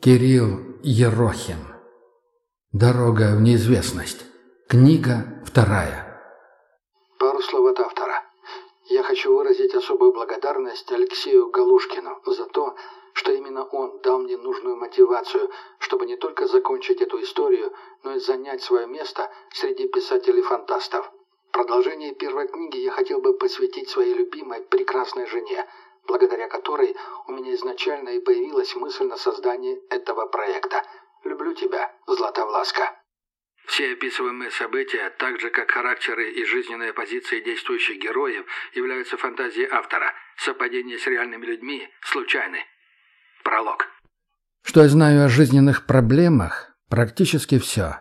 Кирилл Ерохин. Дорога в неизвестность. Книга вторая. Пару слов от автора. Я хочу выразить особую благодарность Алексею Галушкину за то, что именно он дал мне нужную мотивацию, чтобы не только закончить эту историю, но и занять свое место среди писателей-фантастов. Продолжение первой книги я хотел бы посвятить своей любимой, прекрасной жене, благодаря которой у меня изначально и появилась мысль на создание этого проекта. Люблю тебя, Златовласка. Все описываемые события, так же как характеры и жизненные позиции действующих героев, являются фантазией автора. Совпадения с реальными людьми случайны. Пролог. Что я знаю о жизненных проблемах? Практически все.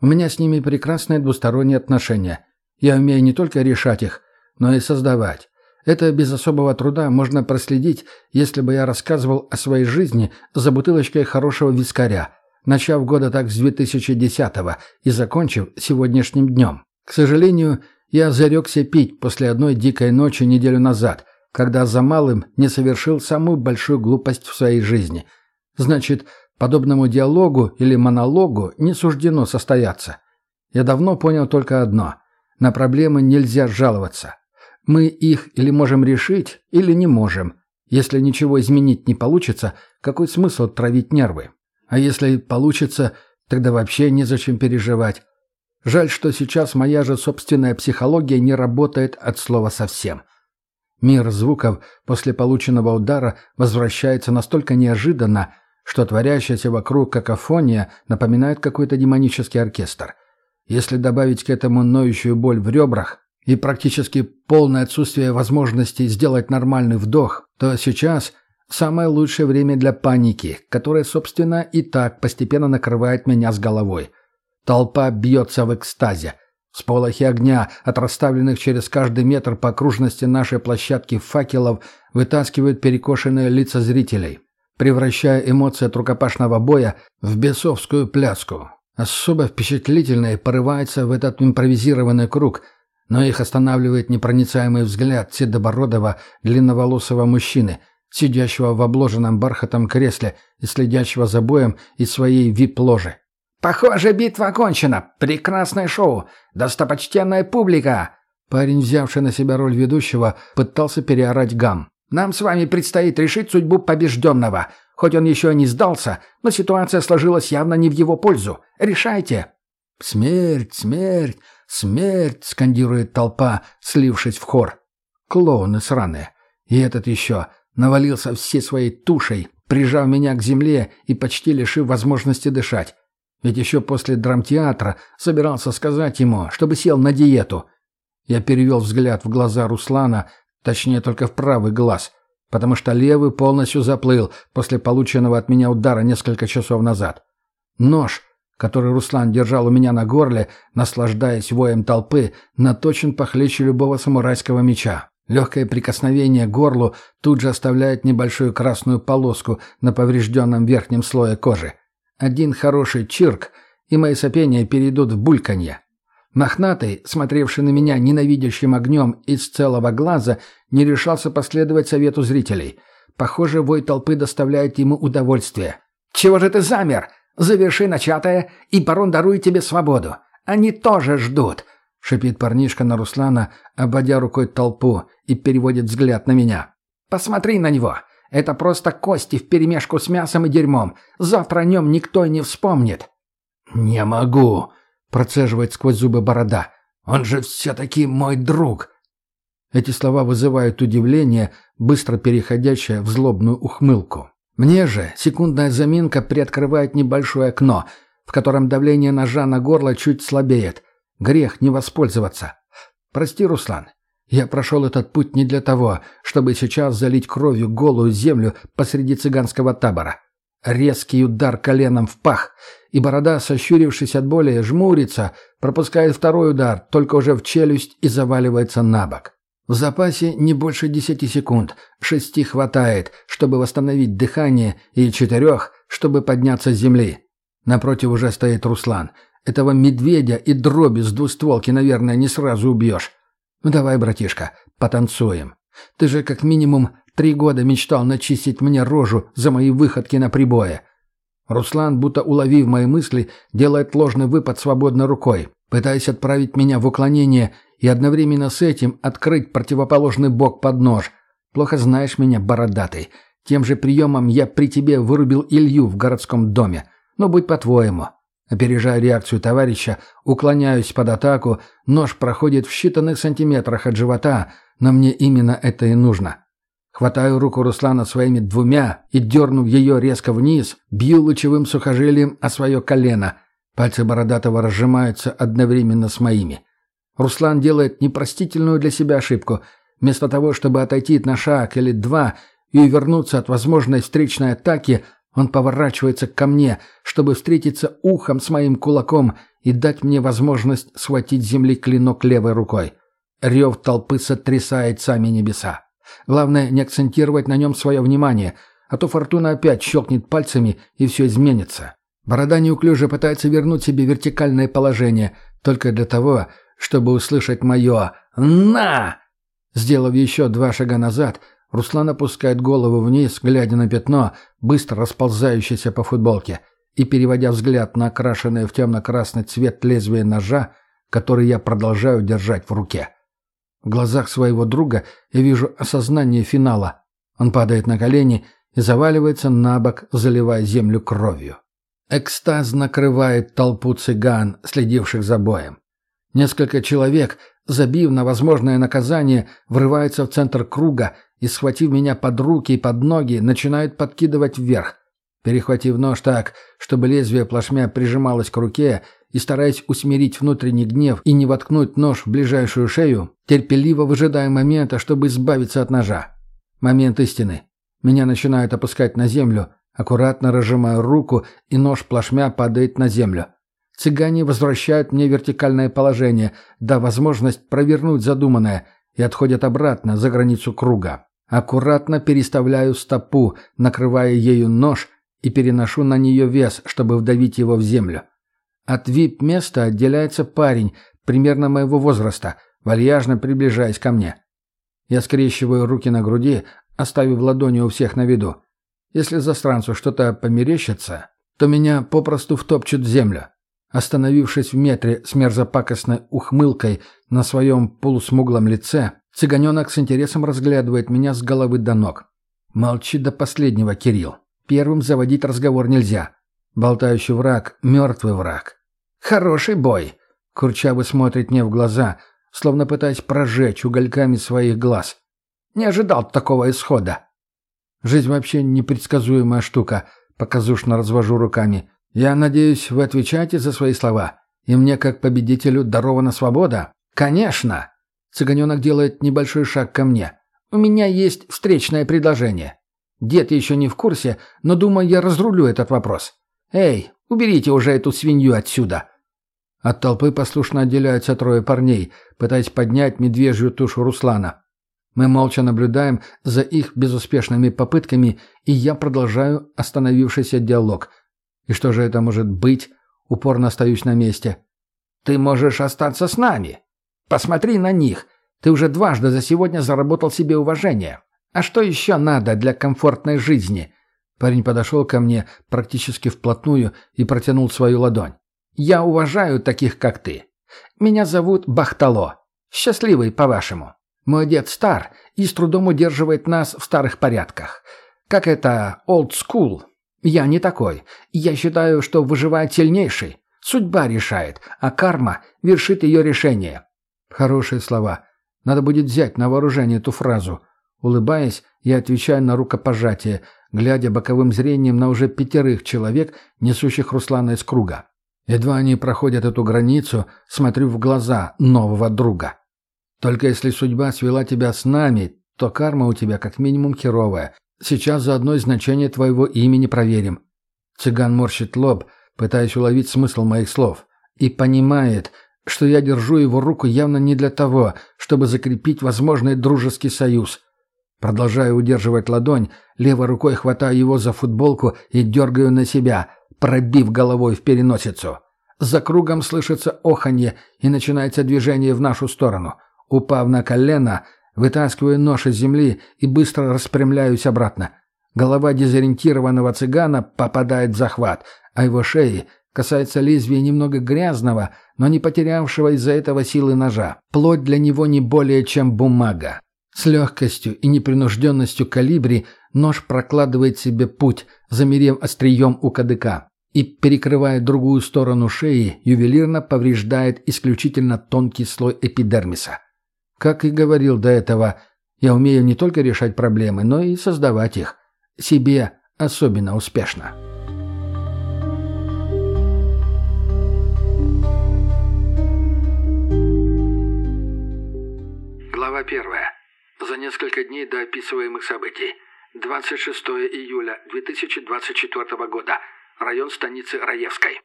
У меня с ними прекрасные двусторонние отношения. Я умею не только решать их, но и создавать. Это без особого труда можно проследить, если бы я рассказывал о своей жизни за бутылочкой хорошего вискаря, начав года так с 2010-го и закончив сегодняшним днем. К сожалению, я зарекся пить после одной дикой ночи неделю назад, когда за малым не совершил самую большую глупость в своей жизни. Значит, подобному диалогу или монологу не суждено состояться. Я давно понял только одно – на проблемы нельзя жаловаться. Мы их или можем решить, или не можем. Если ничего изменить не получится, какой смысл травить нервы? А если получится, тогда вообще незачем переживать. Жаль, что сейчас моя же собственная психология не работает от слова совсем. Мир звуков после полученного удара возвращается настолько неожиданно, что творящаяся вокруг какофония напоминает какой-то демонический оркестр. Если добавить к этому ноющую боль в ребрах и практически полное отсутствие возможности сделать нормальный вдох, то сейчас самое лучшее время для паники, которая, собственно, и так постепенно накрывает меня с головой. Толпа бьется в экстазе. Сполохи огня, от расставленных через каждый метр по окружности нашей площадки факелов, вытаскивают перекошенные лица зрителей, превращая эмоции от рукопашного боя в бесовскую пляску. Особо впечатлительные порываются в этот импровизированный круг, но их останавливает непроницаемый взгляд седобородого, длинноволосого мужчины, сидящего в обложенном бархатом кресле и следящего за боем из своей вип-ложи. «Похоже, битва окончена. Прекрасное шоу. Достопочтенная публика!» Парень, взявший на себя роль ведущего, пытался переорать гам. «Нам с вами предстоит решить судьбу побежденного. Хоть он еще и не сдался, но ситуация сложилась явно не в его пользу. Решайте!» «Смерть, смерть, смерть!» — скандирует толпа, слившись в хор. Клоуны сраные. И этот еще навалился всей своей тушей, прижав меня к земле и почти лишив возможности дышать. Ведь еще после драмтеатра собирался сказать ему, чтобы сел на диету. Я перевел взгляд в глаза Руслана, точнее только в правый глаз, потому что левый полностью заплыл после полученного от меня удара несколько часов назад. Нож, который Руслан держал у меня на горле, наслаждаясь воем толпы, наточен похлеще любого самурайского меча. Легкое прикосновение к горлу тут же оставляет небольшую красную полоску на поврежденном верхнем слое кожи. Один хороший чирк, и мои сопения перейдут в бульканье. Мохнатый, смотревший на меня ненавидящим огнем из целого глаза, не решался последовать совету зрителей. Похоже, вой толпы доставляет ему удовольствие. «Чего же ты замер? Заверши начатое, и барон дарует тебе свободу. Они тоже ждут!» — шипит парнишка на Руслана, обводя рукой толпу, и переводит взгляд на меня. «Посмотри на него! Это просто кости вперемешку с мясом и дерьмом. Завтра о нем никто и не вспомнит». «Не могу», — процеживает сквозь зубы борода. «Он же все-таки мой друг». Эти слова вызывают удивление, быстро переходящее в злобную ухмылку. Мне же секундная заминка приоткрывает небольшое окно, в котором давление ножа на горло чуть слабеет. Грех не воспользоваться. Прости, Руслан, я прошел этот путь не для того, чтобы сейчас залить кровью голую землю посреди цыганского табора. Резкий удар коленом в пах, и борода, сощурившись от боли, жмурится, пропускает второй удар, только уже в челюсть и заваливается на бок. В запасе не больше десяти секунд, шести хватает, чтобы восстановить дыхание, и четырех, чтобы подняться с земли. Напротив уже стоит Руслан. Этого медведя и дроби с двустволки, наверное, не сразу убьешь. Ну давай, братишка, потанцуем. Ты же как минимум три года мечтал начистить мне рожу за мои выходки на прибое. Руслан, будто уловив мои мысли, делает ложный выпад свободной рукой, пытаясь отправить меня в уклонение и одновременно с этим открыть противоположный бок под нож. Плохо знаешь меня, бородатый. Тем же приемом я при тебе вырубил Илью в городском доме. Но будь по-твоему. Опережая реакцию товарища, уклоняюсь под атаку, нож проходит в считанных сантиметрах от живота, но мне именно это и нужно. Хватаю руку Руслана своими двумя и, дернув ее резко вниз, бью лучевым сухожилием о свое колено. Пальцы Бородатого разжимаются одновременно с моими. Руслан делает непростительную для себя ошибку. Вместо того, чтобы отойти на шаг или два и увернуться от возможной встречной атаки, он поворачивается ко мне, чтобы встретиться ухом с моим кулаком и дать мне возможность схватить земли клинок левой рукой. Рев толпы сотрясает сами небеса. Главное не акцентировать на нем свое внимание, а то фортуна опять щелкнет пальцами и все изменится. Борода неуклюже пытается вернуть себе вертикальное положение, только для того, чтобы услышать мое «На!». Сделав еще два шага назад, Руслан опускает голову вниз, глядя на пятно, быстро расползающееся по футболке, и переводя взгляд на окрашенное в темно-красный цвет лезвие ножа, который я продолжаю держать в руке. В глазах своего друга я вижу осознание финала. Он падает на колени и заваливается на бок, заливая землю кровью. Экстаз накрывает толпу цыган, следивших за боем. Несколько человек, забив на возможное наказание, врываются в центр круга и, схватив меня под руки и под ноги, начинают подкидывать вверх. Перехватив нож так, чтобы лезвие плашмя прижималось к руке, и стараясь усмирить внутренний гнев и не воткнуть нож в ближайшую шею, терпеливо выжидая момента, чтобы избавиться от ножа. Момент истины. Меня начинают опускать на землю, аккуратно разжимаю руку, и нож плашмя падает на землю. Цыгане возвращают мне вертикальное положение, да возможность провернуть задуманное, и отходят обратно за границу круга. Аккуратно переставляю стопу, накрывая ею нож и переношу на нее вес, чтобы вдавить его в землю. От вип-места отделяется парень, примерно моего возраста, вальяжно приближаясь ко мне. Я скрещиваю руки на груди, оставив ладони у всех на виду. Если застранцу что-то померещится, то меня попросту втопчут в землю. Остановившись в метре с мерзопакостной ухмылкой на своем полусмуглом лице, цыганенок с интересом разглядывает меня с головы до ног. Молчи до последнего, Кирилл. Первым заводить разговор нельзя. Болтающий враг — мертвый враг. «Хороший бой!» Курчавый смотрит мне в глаза, словно пытаясь прожечь угольками своих глаз. «Не ожидал такого исхода!» Жизнь вообще непредсказуемая штука, показушно развожу руками. «Я надеюсь, вы отвечаете за свои слова, и мне, как победителю, дарована свобода?» «Конечно!» Цыганенок делает небольшой шаг ко мне. «У меня есть встречное предложение. Дед еще не в курсе, но, думаю, я разрулю этот вопрос. Эй, уберите уже эту свинью отсюда!» От толпы послушно отделяются трое парней, пытаясь поднять медвежью тушу Руслана. Мы молча наблюдаем за их безуспешными попытками, и я продолжаю остановившийся диалог – и что же это может быть? Упорно остаюсь на месте. Ты можешь остаться с нами. Посмотри на них. Ты уже дважды за сегодня заработал себе уважение. А что еще надо для комфортной жизни? Парень подошел ко мне практически вплотную и протянул свою ладонь. Я уважаю таких, как ты. Меня зовут Бахтало. Счастливый, по-вашему. Мой дед стар и с трудом удерживает нас в старых порядках. Как это old school, я не такой. Я считаю, что выживает сильнейший. Судьба решает, а карма вершит ее решение. Хорошие слова. Надо будет взять на вооружение эту фразу. Улыбаясь, я отвечаю на рукопожатие, глядя боковым зрением на уже пятерых человек, несущих Руслана из круга. Едва они проходят эту границу, смотрю в глаза нового друга. Только если судьба свела тебя с нами, то карма у тебя как минимум херовая, Сейчас заодно и значение твоего имени проверим. Цыган морщит лоб, пытаясь уловить смысл моих слов. И понимает, что я держу его руку явно не для того, чтобы закрепить возможный дружеский союз. Продолжаю удерживать ладонь, левой рукой хватаю его за футболку и дергаю на себя, пробив головой в переносицу. За кругом слышится оханье, и начинается движение в нашу сторону. Упав на колено, вытаскиваю нож из земли и быстро распрямляюсь обратно. Голова дезориентированного цыгана попадает в захват, а его шеи касается лезвия немного грязного, но не потерявшего из-за этого силы ножа. Плоть для него не более чем бумага. С легкостью и непринужденностью калибри нож прокладывает себе путь, замерев острием у кадыка, и, перекрывая другую сторону шеи, ювелирно повреждает исключительно тонкий слой эпидермиса. Как и говорил до этого, я умею не только решать проблемы, но и создавать их. Себе особенно успешно. Глава первая. За несколько дней до описываемых событий. 26 июля 2024 года. Район станицы Раевской.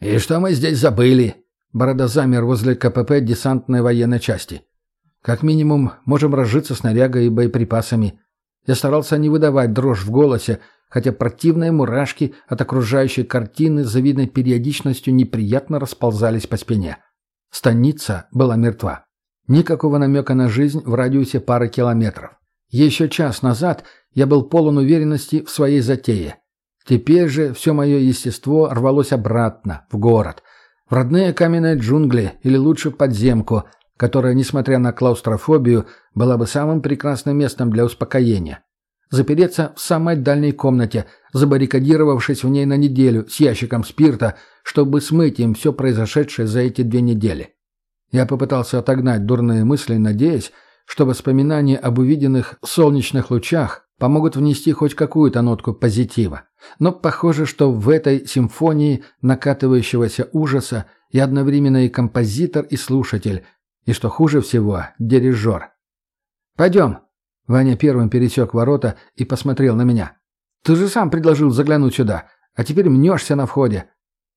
«И что мы здесь забыли?» Борода замер возле КПП десантной военной части. «Как минимум, можем разжиться снарягой и боеприпасами. Я старался не выдавать дрожь в голосе, хотя противные мурашки от окружающей картины с завидной периодичностью неприятно расползались по спине. Станица была мертва. Никакого намека на жизнь в радиусе пары километров. Еще час назад я был полон уверенности в своей затее. Теперь же все мое естество рвалось обратно, в город, в родные каменные джунгли или лучше подземку, которая, несмотря на клаустрофобию, была бы самым прекрасным местом для успокоения. Запереться в самой дальней комнате, забаррикадировавшись в ней на неделю с ящиком спирта, чтобы смыть им все произошедшее за эти две недели. Я попытался отогнать дурные мысли, надеясь, что воспоминания об увиденных солнечных лучах помогут внести хоть какую-то нотку позитива. Но похоже, что в этой симфонии накатывающегося ужаса я одновременно и композитор, и слушатель, и, что хуже всего, дирижер. «Пойдем!» Ваня первым пересек ворота и посмотрел на меня. «Ты же сам предложил заглянуть сюда, а теперь мнешься на входе».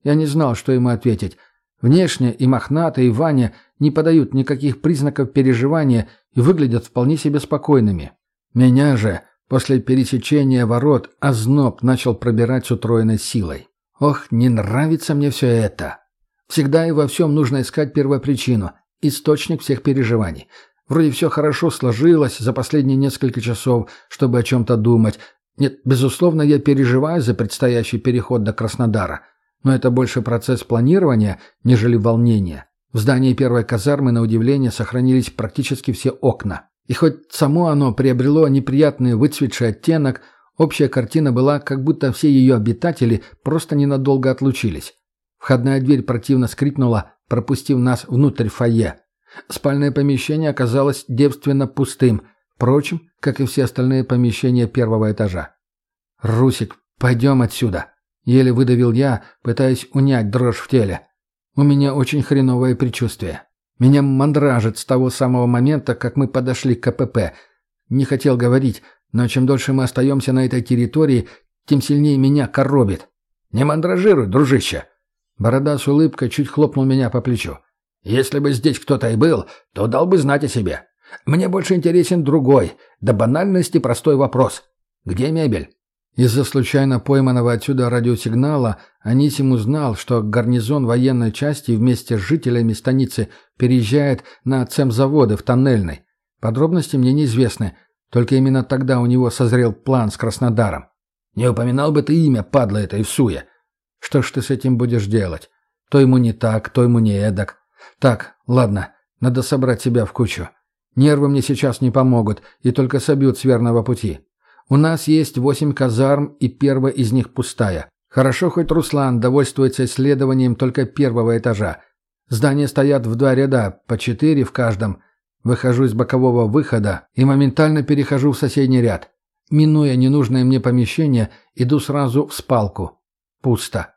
Я не знал, что ему ответить. Внешне и Мохната, и Ваня не подают никаких признаков переживания и выглядят вполне себе спокойными. Меня же, после пересечения ворот, озноб начал пробирать с утроенной силой. Ох, не нравится мне все это. Всегда и во всем нужно искать первопричину, источник всех переживаний. Вроде все хорошо сложилось за последние несколько часов, чтобы о чем-то думать. Нет, безусловно, я переживаю за предстоящий переход до Краснодара. Но это больше процесс планирования, нежели волнения. В здании первой казармы, на удивление, сохранились практически все окна. И хоть само оно приобрело неприятный выцветший оттенок, общая картина была, как будто все ее обитатели просто ненадолго отлучились. Входная дверь противно скрипнула, пропустив нас внутрь фойе. Спальное помещение оказалось девственно пустым, впрочем, как и все остальные помещения первого этажа. «Русик, пойдем отсюда!» — еле выдавил я, пытаясь унять дрожь в теле. «У меня очень хреновое предчувствие. Меня мандражит с того самого момента, как мы подошли к КПП. Не хотел говорить, но чем дольше мы остаемся на этой территории, тем сильнее меня коробит. Не мандражируй, дружище!» Борода с улыбкой чуть хлопнул меня по плечу. Если бы здесь кто-то и был, то дал бы знать о себе. Мне больше интересен другой, до банальности простой вопрос. Где мебель? Из-за случайно пойманного отсюда радиосигнала Анисим узнал, что гарнизон военной части вместе с жителями станицы переезжает на цемзаводы в Тоннельной. Подробности мне неизвестны, только именно тогда у него созрел план с Краснодаром. Не упоминал бы ты имя, падла этой всуя. Что ж ты с этим будешь делать? То ему не так, то ему не эдак. Так, ладно, надо собрать себя в кучу. Нервы мне сейчас не помогут и только собьют с верного пути. У нас есть восемь казарм, и первая из них пустая. Хорошо, хоть Руслан довольствуется исследованием только первого этажа. Здания стоят в два ряда, по четыре в каждом. Выхожу из бокового выхода и моментально перехожу в соседний ряд. Минуя ненужное мне помещение, иду сразу в спалку. Пусто.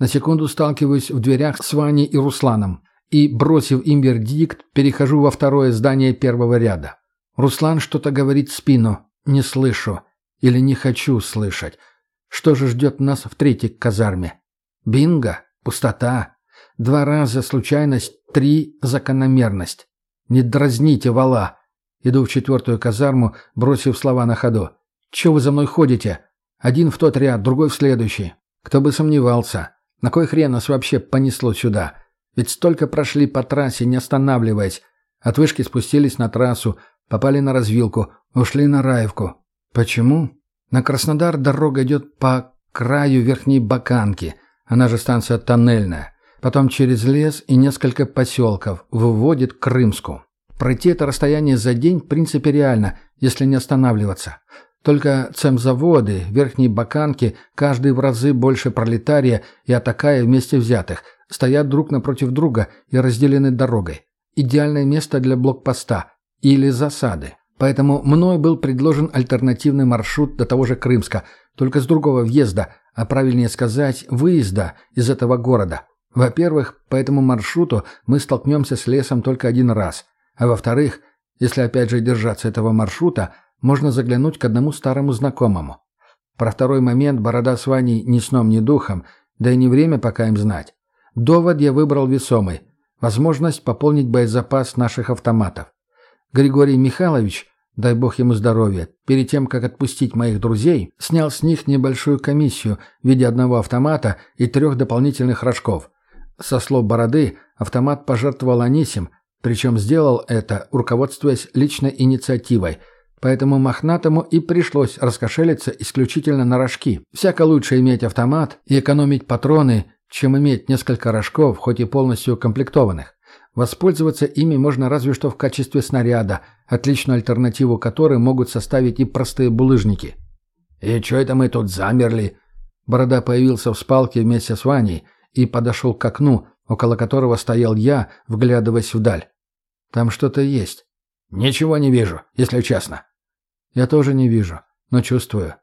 На секунду сталкиваюсь в дверях с Ваней и Русланом и, бросив им вердикт, перехожу во второе здание первого ряда. Руслан что-то говорит в спину. Не слышу. Или не хочу слышать. Что же ждет нас в третьей казарме? Бинго, пустота, два раза случайность, три закономерность. Не дразните вала. Иду в четвертую казарму, бросив слова на ходу. Че вы за мной ходите? Один в тот ряд, другой в следующий. Кто бы сомневался. На кой хрен нас вообще понесло сюда? Ведь столько прошли по трассе, не останавливаясь. От вышки спустились на трассу, попали на развилку, ушли на Раевку. Почему? На Краснодар дорога идет по краю Верхней Баканки – она же станция тоннельная. Потом через лес и несколько поселков выводит к Крымску. Пройти это расстояние за день в принципе реально, если не останавливаться. Только цемзаводы, верхние баканки, каждый в разы больше пролетария и атакая вместе взятых, стоят друг напротив друга и разделены дорогой. Идеальное место для блокпоста или засады. Поэтому мной был предложен альтернативный маршрут до того же Крымска, только с другого въезда, а правильнее сказать, выезда из этого города. Во-первых, по этому маршруту мы столкнемся с лесом только один раз. А во-вторых, если опять же держаться этого маршрута, можно заглянуть к одному старому знакомому. Про второй момент Борода с Ваней ни сном, ни духом, да и не время пока им знать. Довод я выбрал весомый. Возможность пополнить боезапас наших автоматов. Григорий Михайлович дай бог ему здоровья, перед тем, как отпустить моих друзей, снял с них небольшую комиссию в виде одного автомата и трех дополнительных рожков. Со слов Бороды, автомат пожертвовал Анисим, причем сделал это, руководствуясь личной инициативой, поэтому Мохнатому и пришлось раскошелиться исключительно на рожки. Всяко лучше иметь автомат и экономить патроны, чем иметь несколько рожков, хоть и полностью укомплектованных. Воспользоваться ими можно разве что в качестве снаряда, отличную альтернативу которой могут составить и простые булыжники. «И что это мы тут замерли?» Борода появился в спалке вместе с Ваней и подошел к окну, около которого стоял я, вглядываясь вдаль. «Там что-то есть». «Ничего не вижу, если честно». «Я тоже не вижу, но чувствую.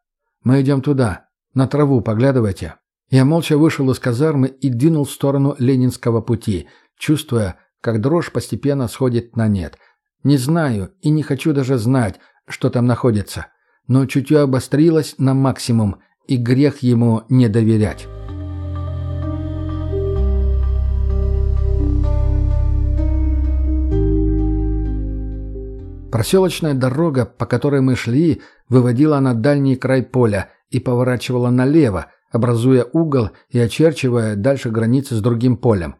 Мы идем туда. На траву поглядывайте». Я молча вышел из казармы и двинул в сторону Ленинского пути, чувствуя, как дрожь постепенно сходит на нет. Не знаю и не хочу даже знать, что там находится. Но чутье обострилось на максимум, и грех ему не доверять. Проселочная дорога, по которой мы шли, выводила на дальний край поля и поворачивала налево, образуя угол и очерчивая дальше границы с другим полем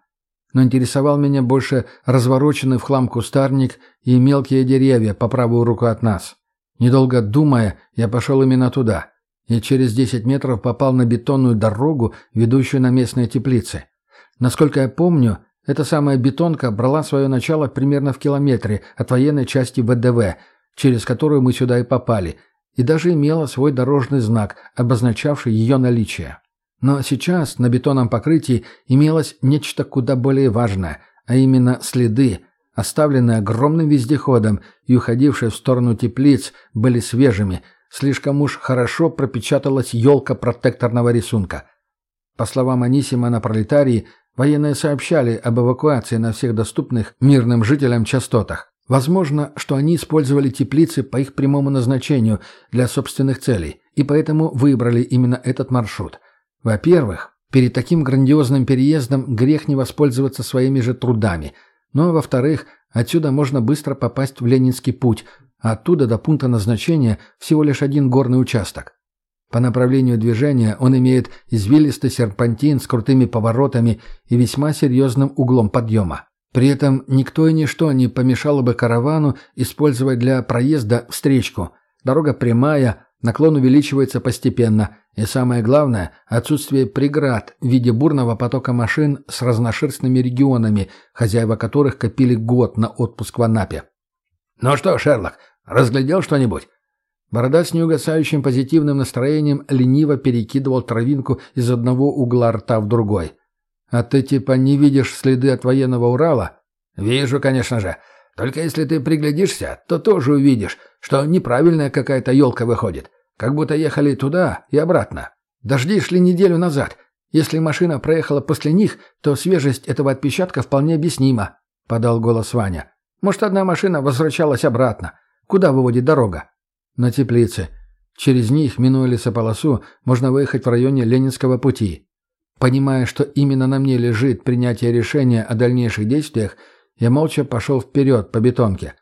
но интересовал меня больше развороченный в хлам кустарник и мелкие деревья по правую руку от нас. Недолго думая, я пошел именно туда, и через 10 метров попал на бетонную дорогу, ведущую на местные теплицы. Насколько я помню, эта самая бетонка брала свое начало примерно в километре от военной части ВДВ, через которую мы сюда и попали, и даже имела свой дорожный знак, обозначавший ее наличие. Но сейчас на бетонном покрытии имелось нечто куда более важное, а именно следы, оставленные огромным вездеходом и уходившие в сторону теплиц, были свежими, слишком уж хорошо пропечаталась елка протекторного рисунка. По словам Анисима на пролетарии, военные сообщали об эвакуации на всех доступных мирным жителям частотах. Возможно, что они использовали теплицы по их прямому назначению для собственных целей, и поэтому выбрали именно этот маршрут. Во-первых, перед таким грандиозным переездом грех не воспользоваться своими же трудами. Но, во-вторых, отсюда можно быстро попасть в Ленинский путь, а оттуда до пункта назначения всего лишь один горный участок. По направлению движения он имеет извилистый серпантин с крутыми поворотами и весьма серьезным углом подъема. При этом никто и ничто не помешало бы каравану использовать для проезда встречку. Дорога прямая, наклон увеличивается постепенно – и самое главное, отсутствие преград в виде бурного потока машин с разношерстными регионами, хозяева которых копили год на отпуск в Анапе. «Ну что, Шерлок, разглядел что-нибудь?» Борода с неугасающим позитивным настроением лениво перекидывал травинку из одного угла рта в другой. «А ты типа не видишь следы от военного Урала?» «Вижу, конечно же. Только если ты приглядишься, то тоже увидишь, что неправильная какая-то елка выходит. Как будто ехали туда и обратно. Дожди шли неделю назад. Если машина проехала после них, то свежесть этого отпечатка вполне объяснима», — подал голос Ваня. «Может, одна машина возвращалась обратно. Куда выводит дорога?» «На теплице. Через них, минуя лесополосу, можно выехать в районе Ленинского пути. Понимая, что именно на мне лежит принятие решения о дальнейших действиях, я молча пошел вперед по бетонке.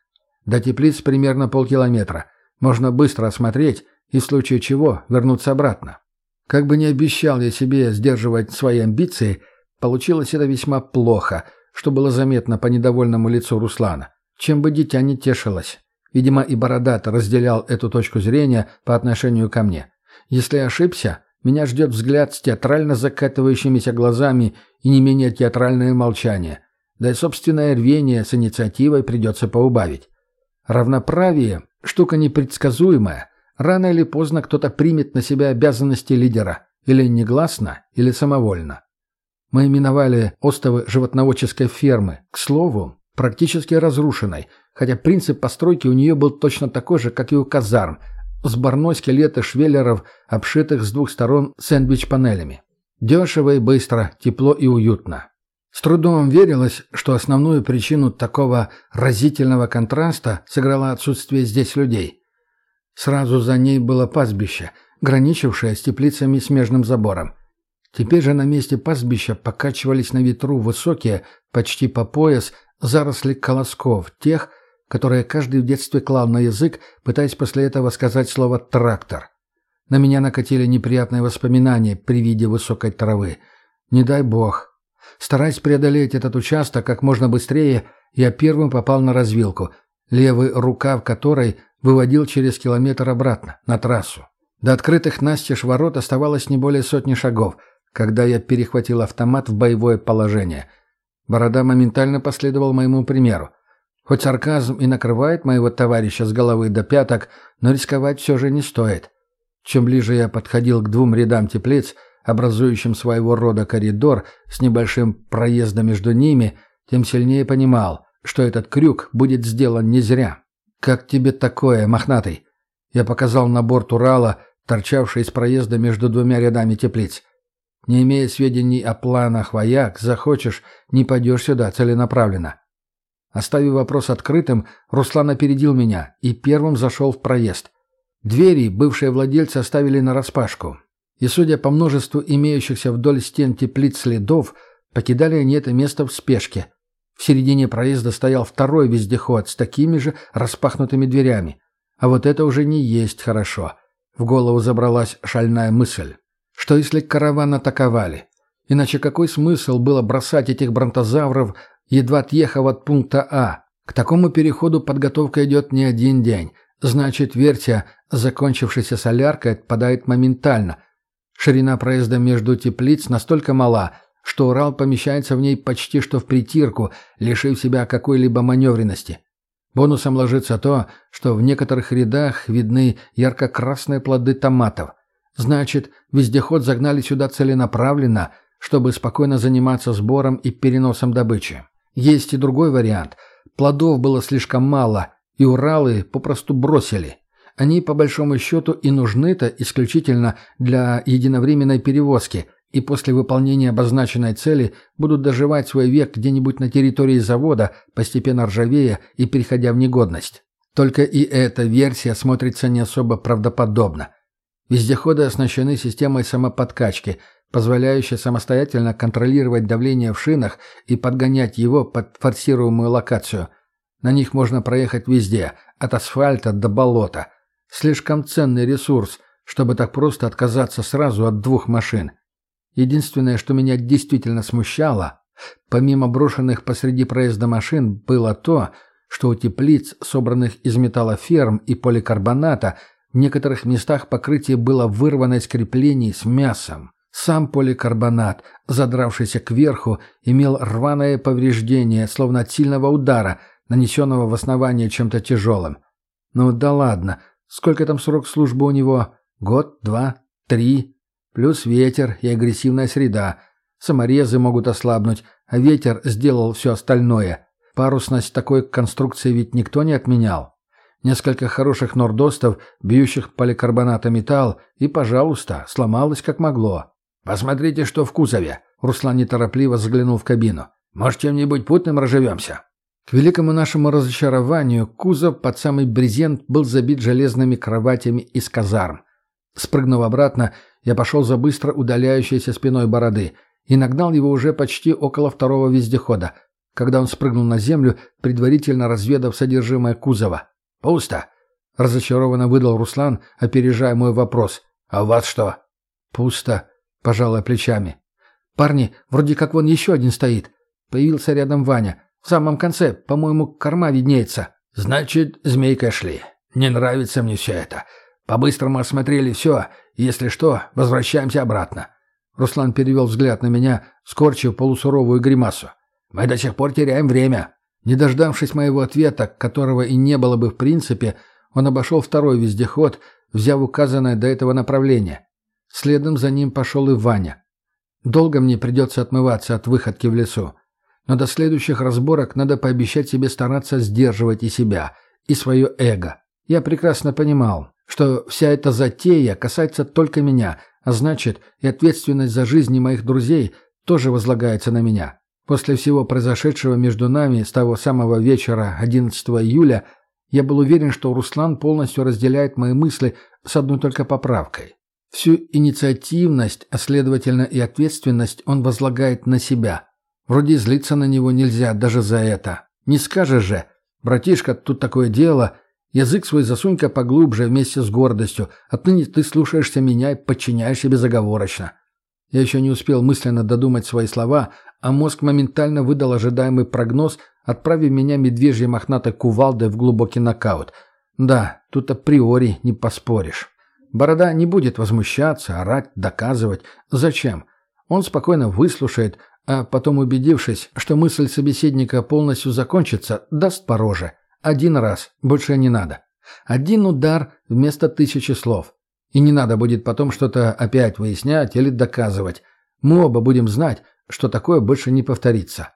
До теплиц примерно полкилометра. Можно быстро осмотреть и в случае чего вернуться обратно. Как бы ни обещал я себе сдерживать свои амбиции, получилось это весьма плохо, что было заметно по недовольному лицу Руслана. Чем бы дитя не тешилось. Видимо, и Бородат разделял эту точку зрения по отношению ко мне. Если ошибся, меня ждет взгляд с театрально закатывающимися глазами и не менее театральное молчание. Да и собственное рвение с инициативой придется поубавить. Равноправие – штука непредсказуемая. Рано или поздно кто-то примет на себя обязанности лидера. Или негласно, или самовольно. Мы именовали остовы животноводческой фермы. К слову, практически разрушенной, хотя принцип постройки у нее был точно такой же, как и у казарм – сборной скелеты швеллеров, обшитых с двух сторон сэндвич-панелями. Дешево и быстро, тепло и уютно. С трудом верилось, что основную причину такого разительного контраста сыграло отсутствие здесь людей. Сразу за ней было пастбище, граничившее с теплицами смежным забором. Теперь же на месте пастбища покачивались на ветру высокие, почти по пояс, заросли колосков, тех, которое каждый в детстве клал на язык, пытаясь после этого сказать слово «трактор». На меня накатили неприятные воспоминания при виде высокой травы. Не дай бог. Стараясь преодолеть этот участок как можно быстрее, я первым попал на развилку, левый рукав которой выводил через километр обратно, на трассу. До открытых настежь ворот оставалось не более сотни шагов, когда я перехватил автомат в боевое положение. Борода моментально последовал моему примеру. Хоть сарказм и накрывает моего товарища с головы до пяток, но рисковать все же не стоит. Чем ближе я подходил к двум рядам теплиц, образующим своего рода коридор с небольшим проездом между ними, тем сильнее понимал, что этот крюк будет сделан не зря. «Как тебе такое, мохнатый?» Я показал на борт Урала, торчавший из проезда между двумя рядами теплиц. Не имея сведений о планах вояк, захочешь, не пойдешь сюда целенаправленно. Оставив вопрос открытым, Руслан опередил меня и первым зашел в проезд. Двери бывшие владельцы оставили нараспашку. И, судя по множеству имеющихся вдоль стен теплиц следов, покидали они это место в спешке. В середине проезда стоял второй вездеход с такими же распахнутыми дверями. А вот это уже не есть хорошо. В голову забралась шальная мысль. Что если караван атаковали? Иначе какой смысл было бросать этих бронтозавров едва отъехав от пункта А. К такому переходу подготовка идет не один день. Значит, версия, закончившейся соляркой, отпадает моментально. Ширина проезда между теплиц настолько мала, что Урал помещается в ней почти что в притирку, лишив себя какой-либо маневренности. Бонусом ложится то, что в некоторых рядах видны ярко-красные плоды томатов. Значит, вездеход загнали сюда целенаправленно, чтобы спокойно заниматься сбором и переносом добычи. Есть и другой вариант. Плодов было слишком мало, и Уралы попросту бросили. Они, по большому счету, и нужны-то исключительно для единовременной перевозки, и после выполнения обозначенной цели будут доживать свой век где-нибудь на территории завода, постепенно ржавея и переходя в негодность. Только и эта версия смотрится не особо правдоподобно. Вездеходы оснащены системой самоподкачки – позволяющая самостоятельно контролировать давление в шинах и подгонять его под форсируемую локацию. На них можно проехать везде, от асфальта до болота. Слишком ценный ресурс, чтобы так просто отказаться сразу от двух машин. Единственное, что меня действительно смущало, помимо брошенных посреди проезда машин, было то, что у теплиц, собранных из металлоферм и поликарбоната, в некоторых местах покрытие было вырвано из креплений с мясом. Сам поликарбонат, задравшийся кверху, имел рваное повреждение, словно от сильного удара, нанесенного в основание чем-то тяжелым. Ну да ладно, сколько там срок службы у него? Год, два, три? Плюс ветер и агрессивная среда. Саморезы могут ослабнуть, а ветер сделал все остальное. Парусность такой конструкции ведь никто не отменял. Несколько хороших нордостов, бьющих поликарбоната металл, и, пожалуйста, сломалось как могло. «Посмотрите, что в кузове!» Руслан неторопливо заглянул в кабину. «Может, чем-нибудь путным разживемся?» К великому нашему разочарованию, кузов под самый брезент был забит железными кроватями из казарм. Спрыгнув обратно, я пошел за быстро удаляющейся спиной бороды и нагнал его уже почти около второго вездехода, когда он спрыгнул на землю, предварительно разведав содержимое кузова. «Пусто!» — разочарованно выдал Руслан, опережая мой вопрос. «А у вас что?» «Пусто», — пожалуй плечами. «Парни, вроде как вон еще один стоит». Появился рядом Ваня. В самом конце, по-моему, корма виднеется. «Значит, змейка шли. Не нравится мне все это. По-быстрому осмотрели все. Если что, возвращаемся обратно». Руслан перевел взгляд на меня, скорчив полусуровую гримасу. «Мы до сих пор теряем время». Не дождавшись моего ответа, которого и не было бы в принципе, он обошел второй вездеход, взяв указанное до этого направление. Следом за ним пошел и Ваня. Долго мне придется отмываться от выходки в лесу. Но до следующих разборок надо пообещать себе стараться сдерживать и себя, и свое эго. Я прекрасно понимал, что вся эта затея касается только меня, а значит, и ответственность за жизни моих друзей тоже возлагается на меня. После всего произошедшего между нами с того самого вечера 11 июля я был уверен, что Руслан полностью разделяет мои мысли с одной только поправкой. Всю инициативность, а следовательно и ответственность он возлагает на себя. Вроде злиться на него нельзя даже за это. Не скажешь же, братишка, тут такое дело, язык свой засунь-ка поглубже вместе с гордостью, отныне ты слушаешься меня и подчиняешься безоговорочно. Я еще не успел мысленно додумать свои слова, а мозг моментально выдал ожидаемый прогноз, отправив меня медвежьей мохнатой кувалдой в глубокий нокаут. Да, тут априори не поспоришь. Борода не будет возмущаться, орать, доказывать. Зачем? Он спокойно выслушает, а потом, убедившись, что мысль собеседника полностью закончится, даст по роже. Один раз, больше не надо. Один удар вместо тысячи слов. И не надо будет потом что-то опять выяснять или доказывать. Мы оба будем знать, что такое больше не повторится.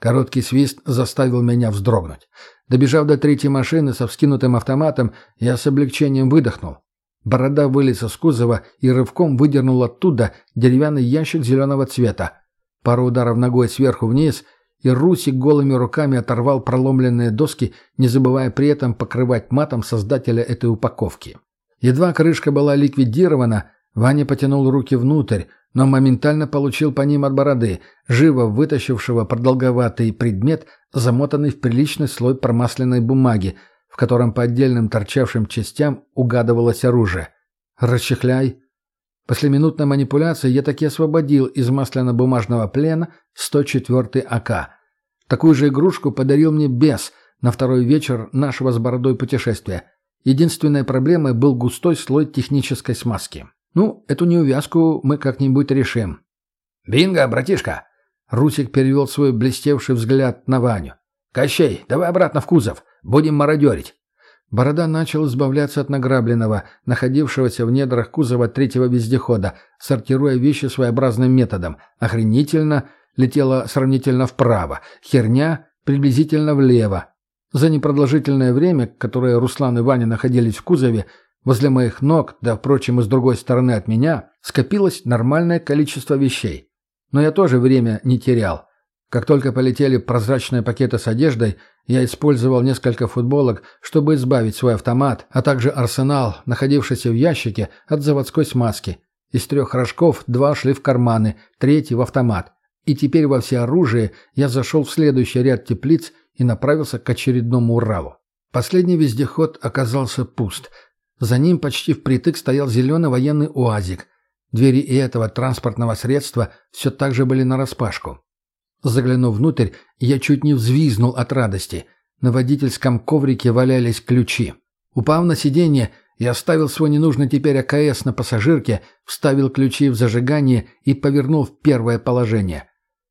Короткий свист заставил меня вздрогнуть. Добежав до третьей машины со вскинутым автоматом, я с облегчением выдохнул. Борода вылез из кузова и рывком выдернул оттуда деревянный ящик зеленого цвета. Пару ударов ногой сверху вниз, и Русик голыми руками оторвал проломленные доски, не забывая при этом покрывать матом создателя этой упаковки. Едва крышка была ликвидирована, Ваня потянул руки внутрь, но моментально получил по ним от бороды, живо вытащившего продолговатый предмет, замотанный в приличный слой промасленной бумаги, в котором по отдельным торчавшим частям угадывалось оружие. «Расчехляй!» После минутной манипуляции я таки освободил из масляно-бумажного плена 104-й АК. Такую же игрушку подарил мне бес на второй вечер нашего с бородой путешествия. Единственной проблемой был густой слой технической смазки. Ну, эту неувязку мы как-нибудь решим. «Бинго, братишка!» Русик перевел свой блестевший взгляд на Ваню. «Кощей, давай обратно в кузов. Будем мародерить». Борода начал избавляться от награбленного, находившегося в недрах кузова третьего вездехода, сортируя вещи своеобразным методом. Охренительно летело сравнительно вправо, херня приблизительно влево. За непродолжительное время, которое Руслан и Ваня находились в кузове, возле моих ног, да, впрочем, и с другой стороны от меня, скопилось нормальное количество вещей. Но я тоже время не терял. Как только полетели прозрачные пакеты с одеждой, я использовал несколько футболок, чтобы избавить свой автомат, а также арсенал, находившийся в ящике от заводской смазки. Из трех рожков два шли в карманы, третий в автомат. И теперь во всеоружие я зашел в следующий ряд теплиц и направился к очередному Уралу. Последний вездеход оказался пуст. За ним почти впритык стоял зеленый военный УАЗик. Двери и этого транспортного средства все так же были нараспашку. Заглянув внутрь, я чуть не взвизнул от радости. На водительском коврике валялись ключи. Упав на сиденье, я оставил свой ненужный теперь АКС на пассажирке, вставил ключи в зажигание и повернул в первое положение.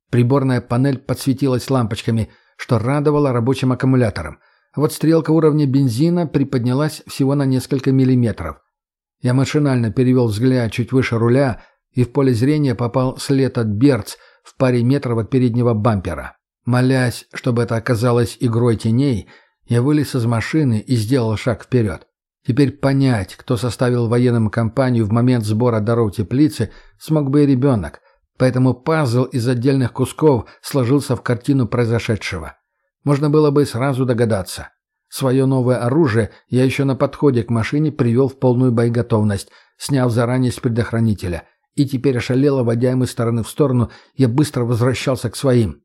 Приборная панель подсветилась лампочками, что радовало рабочим аккумуляторам. Вот стрелка уровня бензина приподнялась всего на несколько миллиметров. Я машинально перевел взгляд чуть выше руля, и в поле зрения попал след от берц – в паре метров от переднего бампера. Молясь, чтобы это оказалось игрой теней, я вылез из машины и сделал шаг вперед. Теперь понять, кто составил военную компанию в момент сбора даров теплицы, смог бы и ребенок. Поэтому пазл из отдельных кусков сложился в картину произошедшего. Можно было бы сразу догадаться. Свое новое оружие я еще на подходе к машине привел в полную боеготовность, сняв заранее с предохранителя. И теперь ошалело, водя им из стороны в сторону, я быстро возвращался к своим.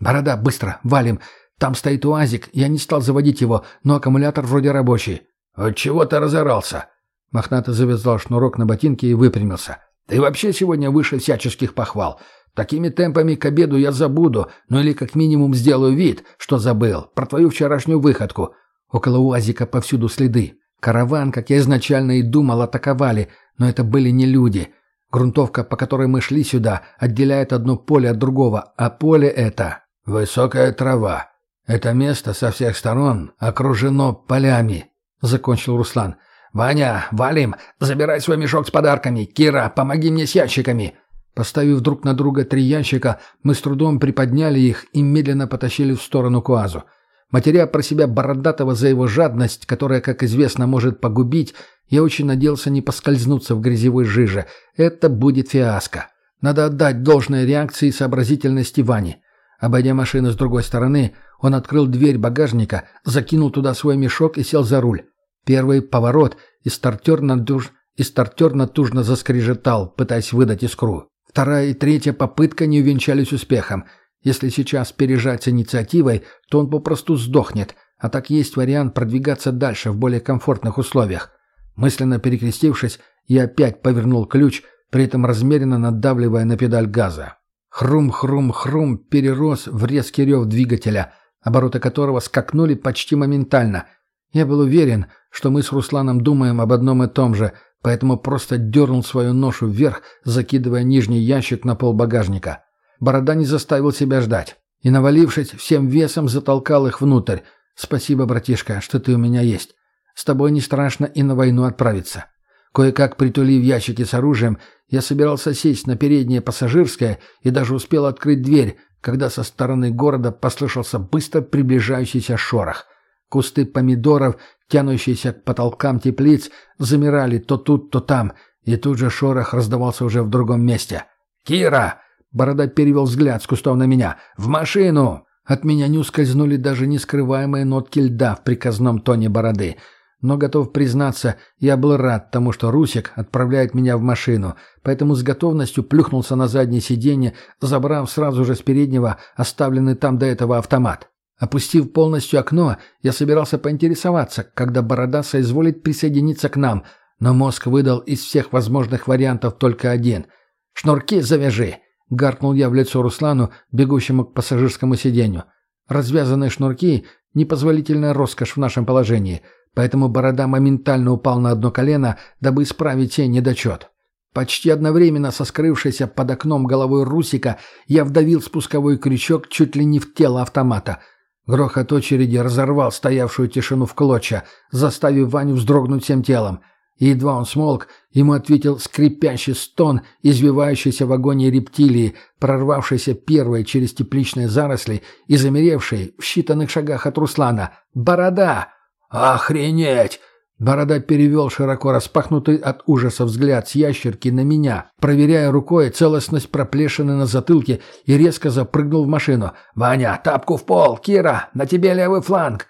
«Борода, быстро, валим! Там стоит УАЗик, я не стал заводить его, но аккумулятор вроде рабочий». «Отчего ты разорался?» Мохнатый завязал шнурок на ботинке и выпрямился. «Ты вообще сегодня выше всяческих похвал. Такими темпами к обеду я забуду, ну или как минимум сделаю вид, что забыл, про твою вчерашнюю выходку. Около УАЗика повсюду следы. Караван, как я изначально и думал, атаковали, но это были не люди. Грунтовка, по которой мы шли сюда, отделяет одно поле от другого, а поле это — высокая трава. Это место со всех сторон окружено полями, — закончил Руслан. «Ваня, валим! Забирай свой мешок с подарками! Кира, помоги мне с ящиками!» Поставив друг на друга три ящика, мы с трудом приподняли их и медленно потащили в сторону Куазу. Матеря про себя Бородатого за его жадность, которая, как известно, может погубить, я очень надеялся не поскользнуться в грязевой жиже. Это будет фиаско. Надо отдать должное реакции и сообразительности Вани. Обойдя машину с другой стороны, он открыл дверь багажника, закинул туда свой мешок и сел за руль. Первый поворот, и стартер, надуж... и стартер натужно заскрежетал, пытаясь выдать искру. Вторая и третья попытка не увенчались успехом – если сейчас пережать с инициативой, то он попросту сдохнет, а так есть вариант продвигаться дальше в более комфортных условиях. Мысленно перекрестившись, я опять повернул ключ, при этом размеренно надавливая на педаль газа. Хрум-хрум-хрум перерос в резкий рев двигателя, обороты которого скакнули почти моментально. Я был уверен, что мы с Русланом думаем об одном и том же, поэтому просто дернул свою ношу вверх, закидывая нижний ящик на пол багажника. Борода не заставил себя ждать. И, навалившись, всем весом затолкал их внутрь. «Спасибо, братишка, что ты у меня есть. С тобой не страшно и на войну отправиться». Кое-как притулив ящики с оружием, я собирался сесть на переднее пассажирское и даже успел открыть дверь, когда со стороны города послышался быстро приближающийся шорох. Кусты помидоров, тянущиеся к потолкам теплиц, замирали то тут, то там, и тут же шорох раздавался уже в другом месте. «Кира!» Борода перевел взгляд с кустов на меня. «В машину!» От меня не ускользнули даже нескрываемые нотки льда в приказном тоне Бороды. Но, готов признаться, я был рад тому, что Русик отправляет меня в машину, поэтому с готовностью плюхнулся на заднее сиденье, забрав сразу же с переднего оставленный там до этого автомат. Опустив полностью окно, я собирался поинтересоваться, когда Борода соизволит присоединиться к нам, но мозг выдал из всех возможных вариантов только один. «Шнурки завяжи!» — гаркнул я в лицо Руслану, бегущему к пассажирскому сиденью. Развязанные шнурки — непозволительная роскошь в нашем положении, поэтому Борода моментально упал на одно колено, дабы исправить сей недочет. Почти одновременно со скрывшейся под окном головой Русика я вдавил спусковой крючок чуть ли не в тело автомата. Грохот очереди разорвал стоявшую тишину в клочья, заставив Ваню вздрогнуть всем телом — и едва он смолк, ему ответил скрипящий стон, извивающийся в агонии рептилии, прорвавшейся первой через тепличные заросли и замеревшей в считанных шагах от Руслана. «Борода!» «Охренеть!» Борода перевел широко распахнутый от ужаса взгляд с ящерки на меня, проверяя рукой целостность проплешины на затылке и резко запрыгнул в машину. «Ваня, тапку в пол! Кира, на тебе левый фланг!»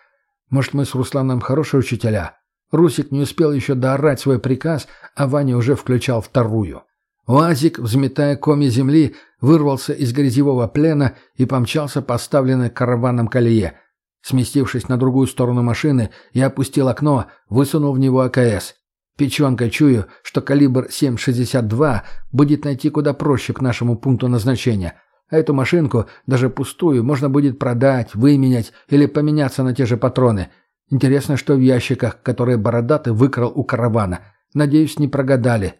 «Может, мы с Русланом хорошие учителя?» Русик не успел еще доорать свой приказ, а Ваня уже включал вторую. Уазик, взметая коми земли, вырвался из грязевого плена и помчался по оставленной караваном колее. Сместившись на другую сторону машины, я опустил окно, высунул в него АКС. Печенкой чую, что калибр 7,62 будет найти куда проще к нашему пункту назначения. А эту машинку, даже пустую, можно будет продать, выменять или поменяться на те же патроны – Интересно, что в ящиках, которые Бородатый выкрал у каравана. Надеюсь, не прогадали.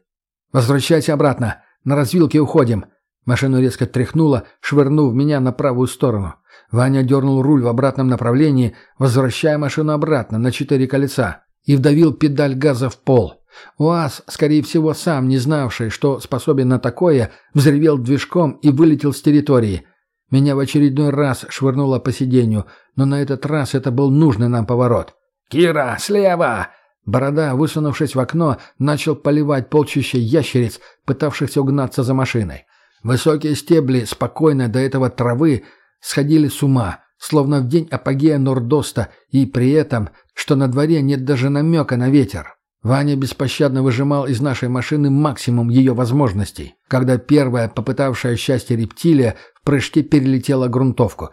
«Возвращайся обратно. На развилке уходим». Машину резко тряхнуло, швырнув меня на правую сторону. Ваня дернул руль в обратном направлении, возвращая машину обратно на четыре колеса, и вдавил педаль газа в пол. УАЗ, скорее всего, сам не знавший, что способен на такое, взревел движком и вылетел с территории. Меня в очередной раз швырнуло по сиденью, но на этот раз это был нужный нам поворот. «Кира, слева!» Борода, высунувшись в окно, начал поливать полчища ящериц, пытавшихся угнаться за машиной. Высокие стебли спокойно до этого травы сходили с ума, словно в день апогея Нордоста, и при этом, что на дворе нет даже намека на ветер. Ваня беспощадно выжимал из нашей машины максимум ее возможностей, когда первая, попытавшая счастье рептилия, в прыжке перелетела грунтовку.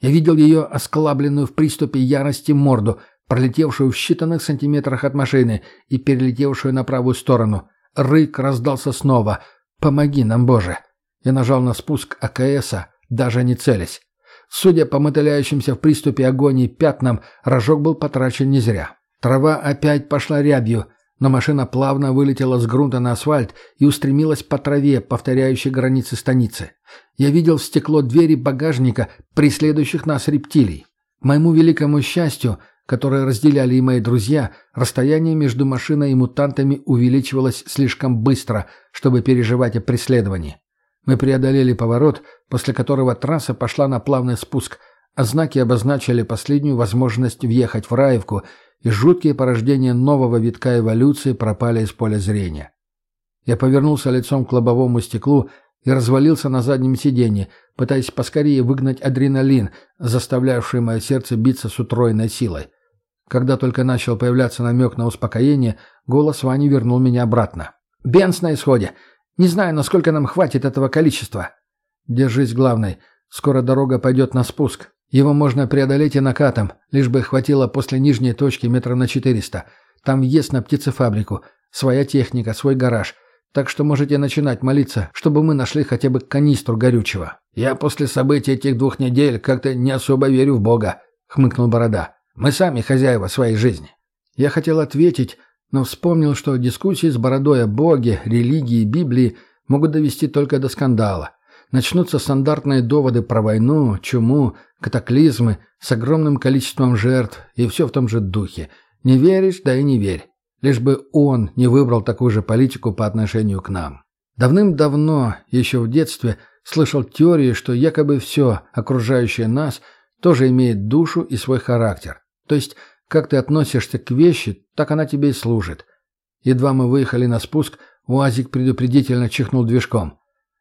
Я видел ее осклабленную в приступе ярости морду, пролетевшую в считанных сантиметрах от машины и перелетевшую на правую сторону. Рык раздался снова. «Помоги нам, Боже!» Я нажал на спуск АКСа, даже не целясь. Судя по мотыляющимся в приступе агонии пятнам, рожок был потрачен не зря. Трава опять пошла рябью, но машина плавно вылетела с грунта на асфальт и устремилась по траве, повторяющей границы станицы. Я видел в стекло двери багажника преследующих нас рептилий. Моему великому счастью, которое разделяли и мои друзья, расстояние между машиной и мутантами увеличивалось слишком быстро, чтобы переживать о преследовании. Мы преодолели поворот, после которого трасса пошла на плавный спуск, а знаки обозначили последнюю возможность въехать в Раевку – и жуткие порождения нового витка эволюции пропали из поля зрения. Я повернулся лицом к лобовому стеклу и развалился на заднем сиденье, пытаясь поскорее выгнать адреналин, заставлявший мое сердце биться с утроенной силой. Когда только начал появляться намек на успокоение, голос Вани вернул меня обратно. «Бенс на исходе. Не знаю, насколько нам хватит этого количества». «Держись, главный. Скоро дорога пойдет на спуск. Его можно преодолеть и накатом, лишь бы хватило после нижней точки метра на 400. Там въезд на птицефабрику, своя техника, свой гараж. Так что можете начинать молиться, чтобы мы нашли хотя бы канистру горючего. Я после событий этих двух недель как-то не особо верю в Бога, хмыкнул Борода. Мы сами хозяева своей жизни. Я хотел ответить, но вспомнил, что дискуссии с Бородой о Боге, религии, Библии могут довести только до скандала. Начнутся стандартные доводы про войну, чуму, катаклизмы с огромным количеством жертв и все в том же духе. Не веришь, да и не верь. Лишь бы он не выбрал такую же политику по отношению к нам. Давным-давно, еще в детстве, слышал теории, что якобы все, окружающее нас, тоже имеет душу и свой характер. То есть, как ты относишься к вещи, так она тебе и служит. Едва мы выехали на спуск, УАЗик предупредительно чихнул движком.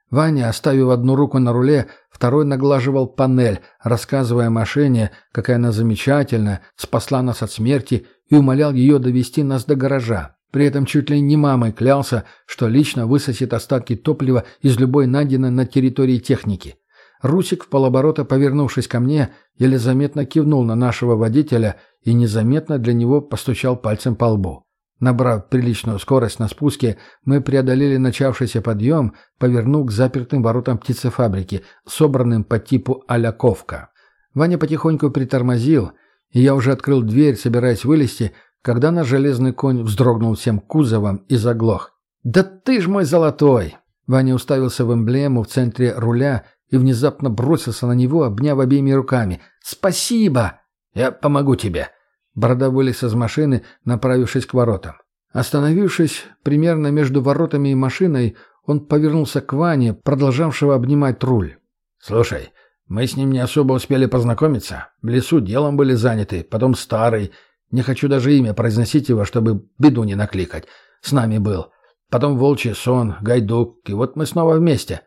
Ваня, оставив одну руку на руле, второй наглаживал панель, рассказывая машине, какая она замечательная, спасла нас от смерти и умолял ее довести нас до гаража. При этом чуть ли не мамой клялся, что лично высосет остатки топлива из любой найденной на территории техники. Русик, в полоборота повернувшись ко мне, еле заметно кивнул на нашего водителя и незаметно для него постучал пальцем по лбу. Набрав приличную скорость на спуске, мы преодолели начавшийся подъем, повернув к запертым воротам птицефабрики, собранным по типу а-ля Ковка. Ваня потихоньку притормозил, и я уже открыл дверь, собираясь вылезти, когда наш железный конь вздрогнул всем кузовом и заглох. «Да ты ж мой золотой!» Ваня уставился в эмблему в центре руля и внезапно бросился на него, обняв обеими руками. «Спасибо! Я помогу тебе!» Борода вылез из машины, направившись к воротам. Остановившись примерно между воротами и машиной, он повернулся к Ване, продолжавшего обнимать руль. «Слушай, мы с ним не особо успели познакомиться. В лесу делом были заняты, потом старый. Не хочу даже имя произносить его, чтобы беду не накликать. С нами был. Потом волчий сон, гайдук, и вот мы снова вместе».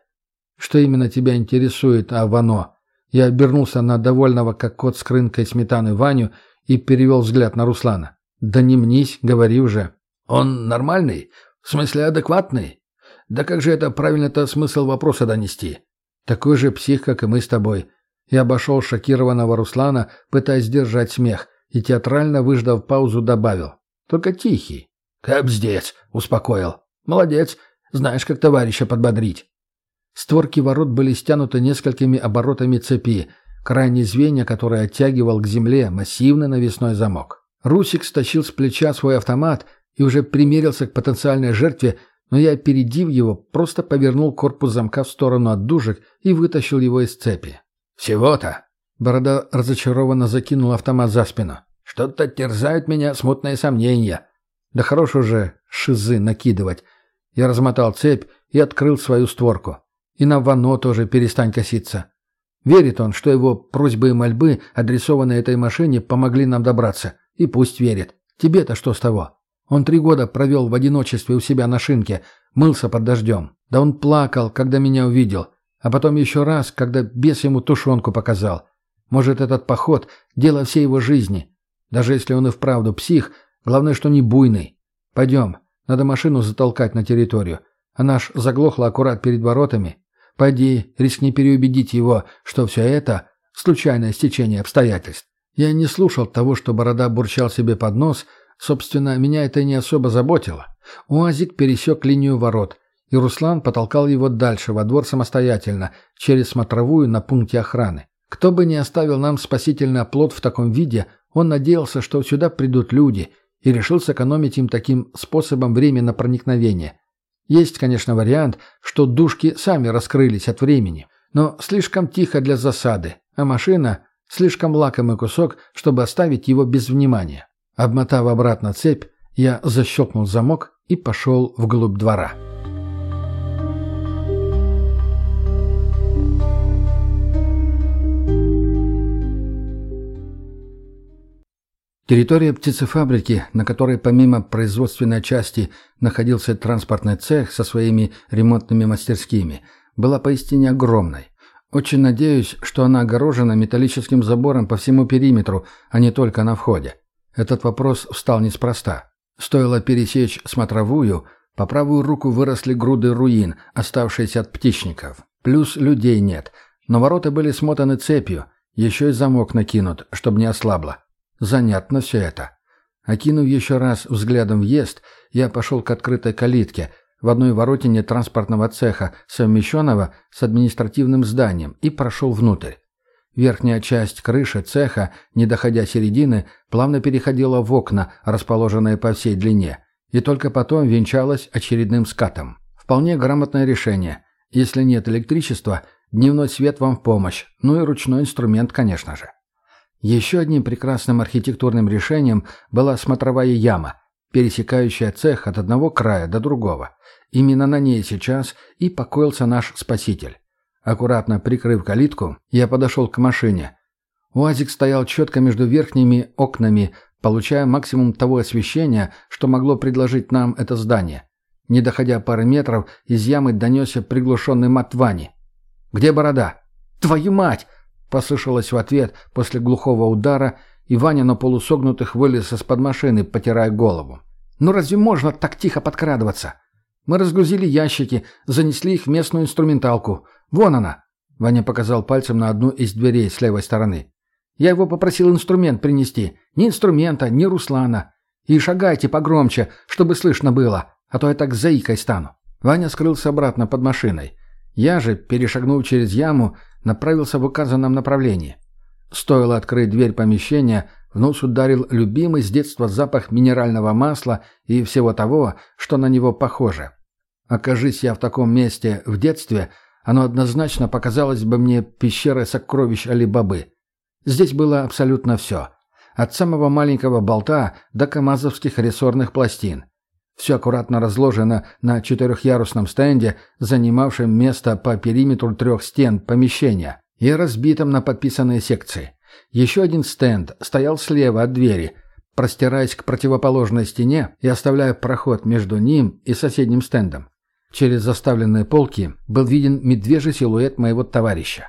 «Что именно тебя интересует, а Вано?» Я обернулся на довольного, как кот с крынкой сметаны Ваню, и перевел взгляд на Руслана. «Да не мнись, говори уже». «Он нормальный? В смысле адекватный? Да как же это правильно-то смысл вопроса донести?» «Такой же псих, как и мы с тобой». Я обошел шокированного Руслана, пытаясь сдержать смех, и театрально, выждав паузу, добавил. «Только тихий». «Капздец!» — успокоил. «Молодец. Знаешь, как товарища подбодрить». Створки ворот были стянуты несколькими оборотами цепи, крайнее звенья, которое оттягивал к земле массивный навесной замок. Русик стащил с плеча свой автомат и уже примерился к потенциальной жертве, но я, опередив его, просто повернул корпус замка в сторону от дужек и вытащил его из цепи. «Всего-то!» Борода разочарованно закинул автомат за спину. «Что-то терзают меня смутные сомнения». «Да хорош уже шизы накидывать». Я размотал цепь и открыл свою створку. «И на Вано тоже перестань коситься. Верит он, что его просьбы и мольбы, адресованные этой машине, помогли нам добраться. И пусть верит. Тебе-то что с того? Он три года провел в одиночестве у себя на шинке, мылся под дождем. Да он плакал, когда меня увидел. А потом еще раз, когда бес ему тушенку показал. Может, этот поход – дело всей его жизни. Даже если он и вправду псих, главное, что не буйный. Пойдем, надо машину затолкать на территорию. Она ж заглохла аккурат перед воротами. Пойди, рискни переубедить его, что все это – случайное стечение обстоятельств. Я не слушал того, что Борода бурчал себе под нос. Собственно, меня это не особо заботило. Уазик пересек линию ворот, и Руслан потолкал его дальше, во двор самостоятельно, через смотровую на пункте охраны. Кто бы ни оставил нам спасительный оплот в таком виде, он надеялся, что сюда придут люди, и решил сэкономить им таким способом время на проникновение. Есть, конечно, вариант, что душки сами раскрылись от времени, но слишком тихо для засады, а машина – слишком лакомый кусок, чтобы оставить его без внимания. Обмотав обратно цепь, я защелкнул замок и пошел вглубь двора. Территория птицефабрики, на которой помимо производственной части находился транспортный цех со своими ремонтными мастерскими, была поистине огромной. Очень надеюсь, что она огорожена металлическим забором по всему периметру, а не только на входе. Этот вопрос встал неспроста. Стоило пересечь смотровую, по правую руку выросли груды руин, оставшиеся от птичников. Плюс людей нет, но ворота были смотаны цепью, еще и замок накинут, чтобы не ослабло. Занятно все это. Окинув еще раз взглядом въезд, я пошел к открытой калитке в одной воротине транспортного цеха, совмещенного с административным зданием, и прошел внутрь. Верхняя часть крыши цеха, не доходя середины, плавно переходила в окна, расположенные по всей длине, и только потом венчалась очередным скатом. Вполне грамотное решение. Если нет электричества, дневной свет вам в помощь, ну и ручной инструмент, конечно же. Еще одним прекрасным архитектурным решением была смотровая яма, пересекающая цех от одного края до другого. Именно на ней сейчас и покоился наш спаситель. Аккуратно прикрыв калитку, я подошел к машине. УАЗик стоял четко между верхними окнами, получая максимум того освещения, что могло предложить нам это здание. Не доходя пары метров, из ямы донесся приглушенный мат Вани. «Где борода?» «Твою мать!» Послышалось в ответ после глухого удара, и Ваня на полусогнутых вылез из-под машины, потирая голову. «Ну разве можно так тихо подкрадываться?» «Мы разгрузили ящики, занесли их в местную инструменталку. Вон она!» Ваня показал пальцем на одну из дверей с левой стороны. «Я его попросил инструмент принести. Ни инструмента, ни Руслана. И шагайте погромче, чтобы слышно было, а то я так заикой стану». Ваня скрылся обратно под машиной. Я же, перешагнув через яму, направился в указанном направлении. Стоило открыть дверь помещения, в нос ударил любимый с детства запах минерального масла и всего того, что на него похоже. Окажись я в таком месте в детстве, оно однозначно показалось бы мне пещерой сокровищ Али-Бабы. Здесь было абсолютно все. От самого маленького болта до камазовских рессорных пластин. Все аккуратно разложено на четырехъярусном стенде, занимавшем место по периметру трех стен помещения и разбитом на подписанные секции. Еще один стенд стоял слева от двери, простираясь к противоположной стене и оставляя проход между ним и соседним стендом. Через заставленные полки был виден медвежий силуэт моего товарища.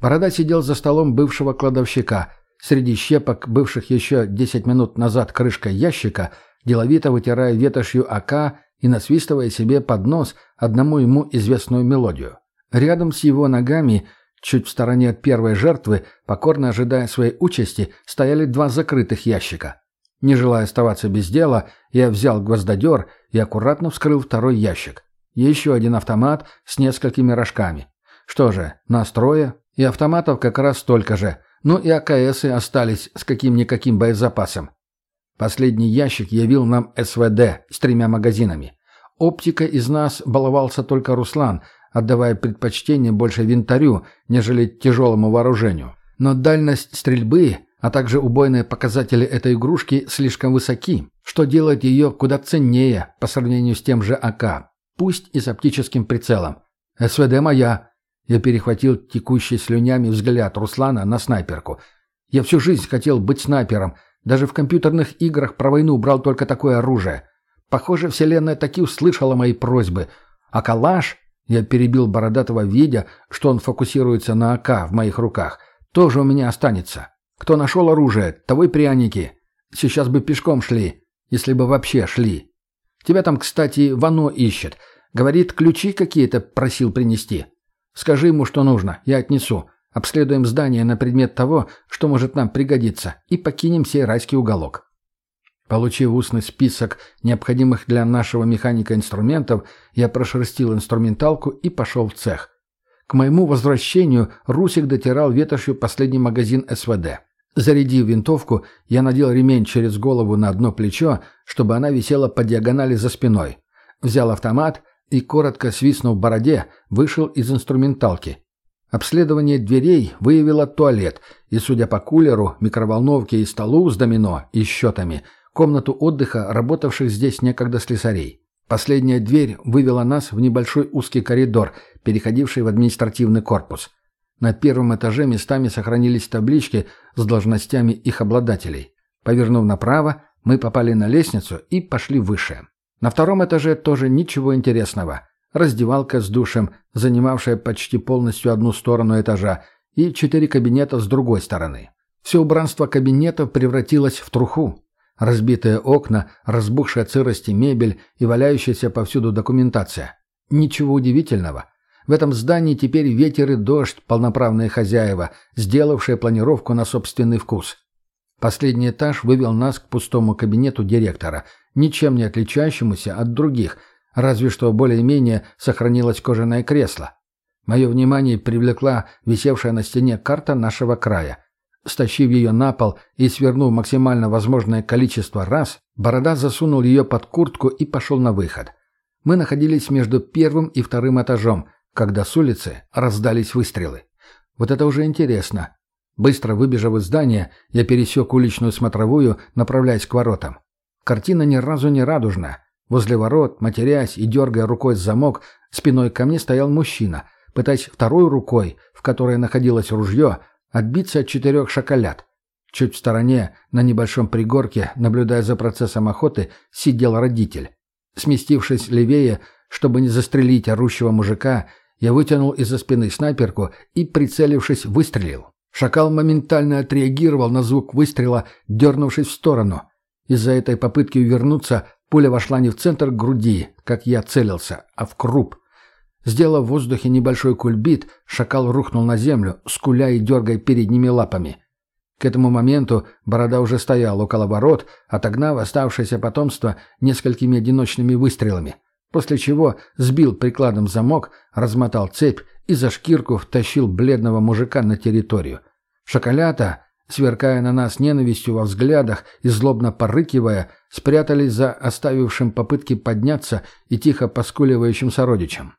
Борода сидел за столом бывшего кладовщика. Среди щепок, бывших еще 10 минут назад крышкой ящика – деловито вытирая ветошью АК и насвистывая себе под нос одному ему известную мелодию. Рядом с его ногами, чуть в стороне от первой жертвы, покорно ожидая своей участи, стояли два закрытых ящика. Не желая оставаться без дела, я взял гвоздодер и аккуратно вскрыл второй ящик. Еще один автомат с несколькими рожками. Что же, настроя и автоматов как раз столько же. Ну и АКСы остались с каким-никаким боезапасом. Последний ящик явил нам СВД с тремя магазинами. Оптика из нас баловался только Руслан, отдавая предпочтение больше винтарю, нежели тяжелому вооружению. Но дальность стрельбы, а также убойные показатели этой игрушки слишком высоки, что делает ее куда ценнее по сравнению с тем же АК, пусть и с оптическим прицелом. «СВД моя!» Я перехватил текущий слюнями взгляд Руслана на снайперку. «Я всю жизнь хотел быть снайпером», даже в компьютерных играх про войну брал только такое оружие. Похоже, вселенная таки услышала мои просьбы. А калаш, я перебил Бородатого, видя, что он фокусируется на АК в моих руках, тоже у меня останется. Кто нашел оружие, того и пряники. Сейчас бы пешком шли, если бы вообще шли. Тебя там, кстати, Вано ищет. Говорит, ключи какие-то просил принести. Скажи ему, что нужно, я отнесу. Обследуем здание на предмет того, что может нам пригодиться, и покинем сей райский уголок. Получив устный список необходимых для нашего механика инструментов, я прошерстил инструменталку и пошел в цех. К моему возвращению Русик дотирал ветошью последний магазин СВД. Зарядив винтовку, я надел ремень через голову на одно плечо, чтобы она висела по диагонали за спиной. Взял автомат и, коротко свистнув бороде, вышел из инструменталки. Обследование дверей выявило туалет, и, судя по кулеру, микроволновке и столу с домино и счетами, комнату отдыха работавших здесь некогда слесарей. Последняя дверь вывела нас в небольшой узкий коридор, переходивший в административный корпус. На первом этаже местами сохранились таблички с должностями их обладателей. Повернув направо, мы попали на лестницу и пошли выше. На втором этаже тоже ничего интересного. Раздевалка с душем, занимавшая почти полностью одну сторону этажа, и четыре кабинета с другой стороны. Все убранство кабинетов превратилось в труху. Разбитые окна, разбухшая от сырости мебель и валяющаяся повсюду документация. Ничего удивительного. В этом здании теперь ветер и дождь, полноправные хозяева, сделавшие планировку на собственный вкус. Последний этаж вывел нас к пустому кабинету директора, ничем не отличающемуся от других, разве что более-менее сохранилось кожаное кресло. Мое внимание привлекла висевшая на стене карта нашего края. Стащив ее на пол и свернув максимально возможное количество раз, Борода засунул ее под куртку и пошел на выход. Мы находились между первым и вторым этажом – когда с улицы раздались выстрелы. Вот это уже интересно. Быстро выбежав из здания, я пересек уличную смотровую, направляясь к воротам. Картина ни разу не радужная. Возле ворот, матерясь и дергая рукой замок, спиной ко мне стоял мужчина, пытаясь второй рукой, в которой находилось ружье, отбиться от четырех шоколят. Чуть в стороне, на небольшом пригорке, наблюдая за процессом охоты, сидел родитель. Сместившись левее, чтобы не застрелить орущего мужика, я вытянул из-за спины снайперку и, прицелившись, выстрелил. Шакал моментально отреагировал на звук выстрела, дернувшись в сторону. Из-за этой попытки увернуться пуля вошла не в центр груди, как я целился, а в круп. Сделав в воздухе небольшой кульбит, шакал рухнул на землю, скуля и дергая передними лапами. К этому моменту Борода уже стоял около ворот, отогнав оставшееся потомство несколькими одиночными выстрелами – после чего сбил прикладом замок, размотал цепь и за шкирку втащил бледного мужика на территорию. Шоколята, сверкая на нас ненавистью во взглядах и злобно порыкивая, спрятались за оставившим попытки подняться и тихо поскуливающим сородичем.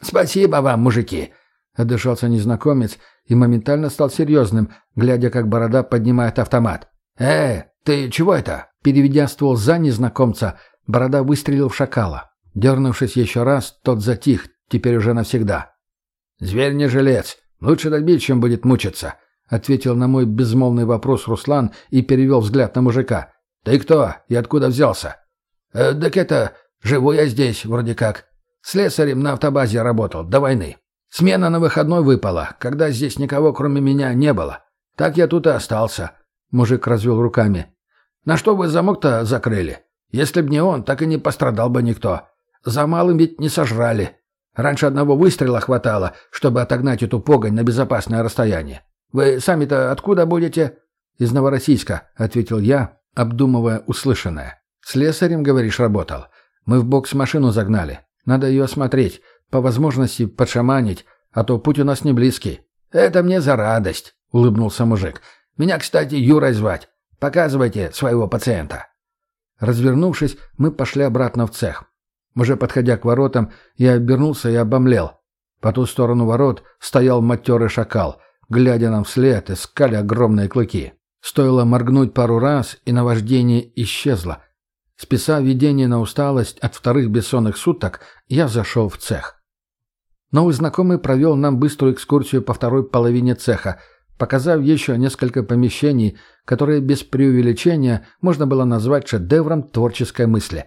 «Спасибо вам, мужики!» — отдышался незнакомец и моментально стал серьезным, глядя, как борода поднимает автомат. «Э, ты чего это?» Переведя ствол за незнакомца, борода выстрелил в шакала. Дернувшись еще раз, тот затих, теперь уже навсегда. «Зверь не жилец. Лучше добить, чем будет мучиться», — ответил на мой безмолвный вопрос Руслан и перевел взгляд на мужика. «Ты кто и откуда взялся?» «Э, «Так это... Живу я здесь, вроде как. Слесарем на автобазе работал, до войны. Смена на выходной выпала, когда здесь никого кроме меня не было. Так я тут и остался». Мужик развел руками. «На что вы замок-то закрыли? Если б не он, так и не пострадал бы никто. За малым ведь не сожрали. Раньше одного выстрела хватало, чтобы отогнать эту погонь на безопасное расстояние. Вы сами-то откуда будете?» «Из Новороссийска», — ответил я, обдумывая услышанное. «Слесарем, говоришь, работал. Мы в бокс машину загнали. Надо ее осмотреть, по возможности подшаманить, а то путь у нас не близкий». «Это мне за радость», — улыбнулся мужик. «Меня, кстати, Юрой звать. Показывайте своего пациента». Развернувшись, мы пошли обратно в цех. Уже подходя к воротам, я обернулся и обомлел. По ту сторону ворот стоял матерый шакал, глядя нам вслед, искали огромные клыки. Стоило моргнуть пару раз, и наваждение исчезло. Списав видение на усталость от вторых бессонных суток, я зашел в цех. Новый знакомый провел нам быструю экскурсию по второй половине цеха, показав еще несколько помещений, которые без преувеличения можно было назвать шедевром творческой мысли.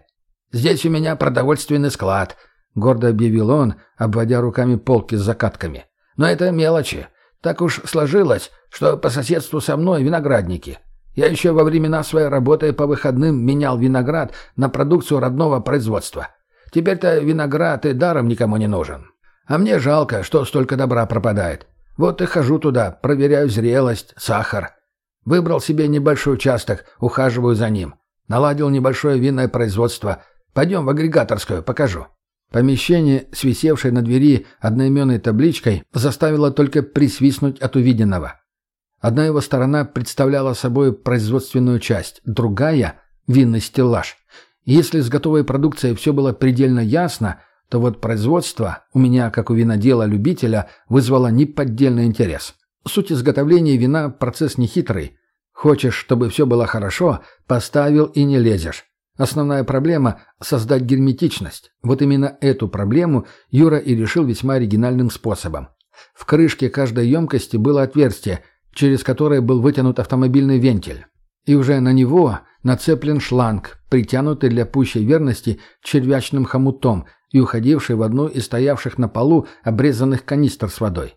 «Здесь у меня продовольственный склад», — гордо объявил он, обводя руками полки с закатками. «Но это мелочи. Так уж сложилось, что по соседству со мной виноградники. Я еще во времена своей работы по выходным менял виноград на продукцию родного производства. Теперь-то виноград и даром никому не нужен. А мне жалко, что столько добра пропадает. Вот и хожу туда, проверяю зрелость, сахар. Выбрал себе небольшой участок, ухаживаю за ним. Наладил небольшое винное производство. Пойдем в агрегаторскую, покажу. Помещение, свисевшее на двери одноименной табличкой, заставило только присвистнуть от увиденного. Одна его сторона представляла собой производственную часть, другая – винный стеллаж. Если с готовой продукцией все было предельно ясно, то вот производство у меня, как у винодела-любителя, вызвало неподдельный интерес. Суть изготовления вина – процесс нехитрый. Хочешь, чтобы все было хорошо – поставил и не лезешь. Основная проблема – создать герметичность. Вот именно эту проблему Юра и решил весьма оригинальным способом. В крышке каждой емкости было отверстие, через которое был вытянут автомобильный вентиль. И уже на него нацеплен шланг, притянутый для пущей верности червячным хомутом и уходивший в одну из стоявших на полу обрезанных канистр с водой.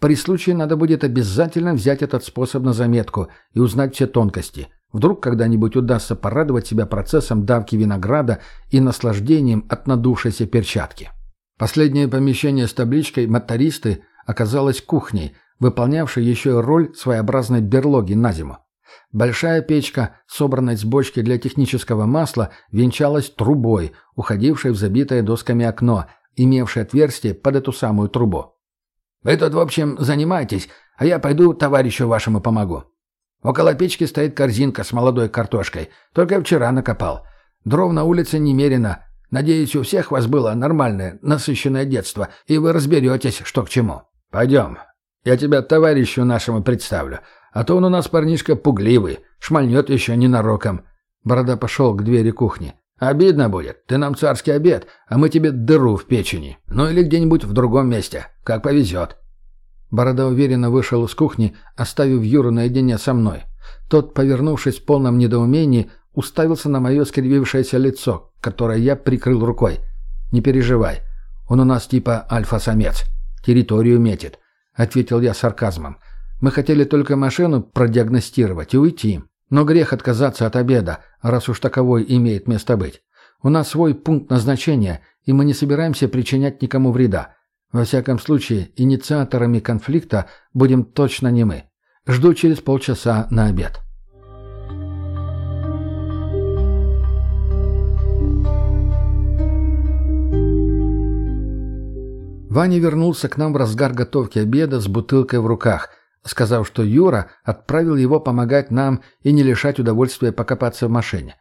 При случае надо будет обязательно взять этот способ на заметку и узнать все тонкости – Вдруг когда-нибудь удастся порадовать себя процессом давки винограда и наслаждением от надувшейся перчатки. Последнее помещение с табличкой «Мотористы» оказалось кухней, выполнявшей еще роль своеобразной берлоги на зиму. Большая печка, собранная с бочки для технического масла, венчалась трубой, уходившей в забитое досками окно, имевшее отверстие под эту самую трубу. «Вы тут, в общем, занимайтесь, а я пойду товарищу вашему помогу. Около печки стоит корзинка с молодой картошкой. Только вчера накопал. Дров на улице немерено. Надеюсь, у всех вас было нормальное, насыщенное детство, и вы разберетесь, что к чему. Пойдем. Я тебя товарищу нашему представлю. А то он у нас парнишка пугливый, шмальнет еще ненароком. Борода пошел к двери кухни. «Обидно будет. Ты нам царский обед, а мы тебе дыру в печени. Ну или где-нибудь в другом месте. Как повезет». Борода уверенно вышел из кухни, оставив Юру наедине со мной. Тот, повернувшись в полном недоумении, уставился на мое скривившееся лицо, которое я прикрыл рукой. «Не переживай. Он у нас типа альфа-самец. Территорию метит», — ответил я сарказмом. «Мы хотели только машину продиагностировать и уйти. Но грех отказаться от обеда, раз уж таковой имеет место быть. У нас свой пункт назначения, и мы не собираемся причинять никому вреда. Во всяком случае, инициаторами конфликта будем точно не мы. Жду через полчаса на обед. Ваня вернулся к нам в разгар готовки обеда с бутылкой в руках, сказав, что Юра отправил его помогать нам и не лишать удовольствия покопаться в машине.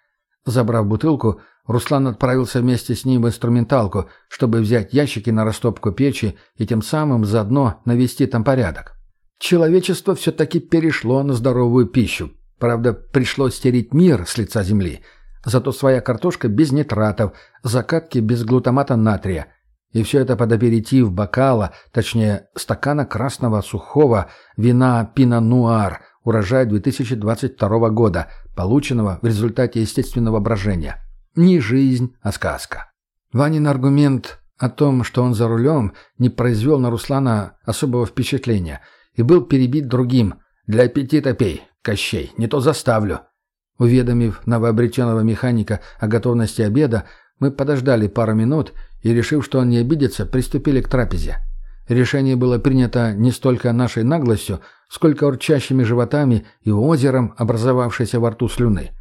Забрав бутылку, Руслан отправился вместе с ним в инструменталку, чтобы взять ящики на растопку печи и тем самым заодно навести там порядок. Человечество все-таки перешло на здоровую пищу. Правда, пришлось стереть мир с лица земли. Зато своя картошка без нитратов, закатки без глутамата натрия. И все это под аперитив бокала, точнее, стакана красного сухого вина пино-нуар, урожая 2022 года, полученного в результате естественного брожения. Не жизнь, а сказка. Ванин аргумент о том, что он за рулем, не произвел на Руслана особого впечатления и был перебит другим. «Для аппетита пей, Кощей, не то заставлю». Уведомив новообретенного механика о готовности обеда, мы подождали пару минут и, решив, что он не обидится, приступили к трапезе. Решение было принято не столько нашей наглостью, сколько урчащими животами и озером, образовавшейся во рту слюны.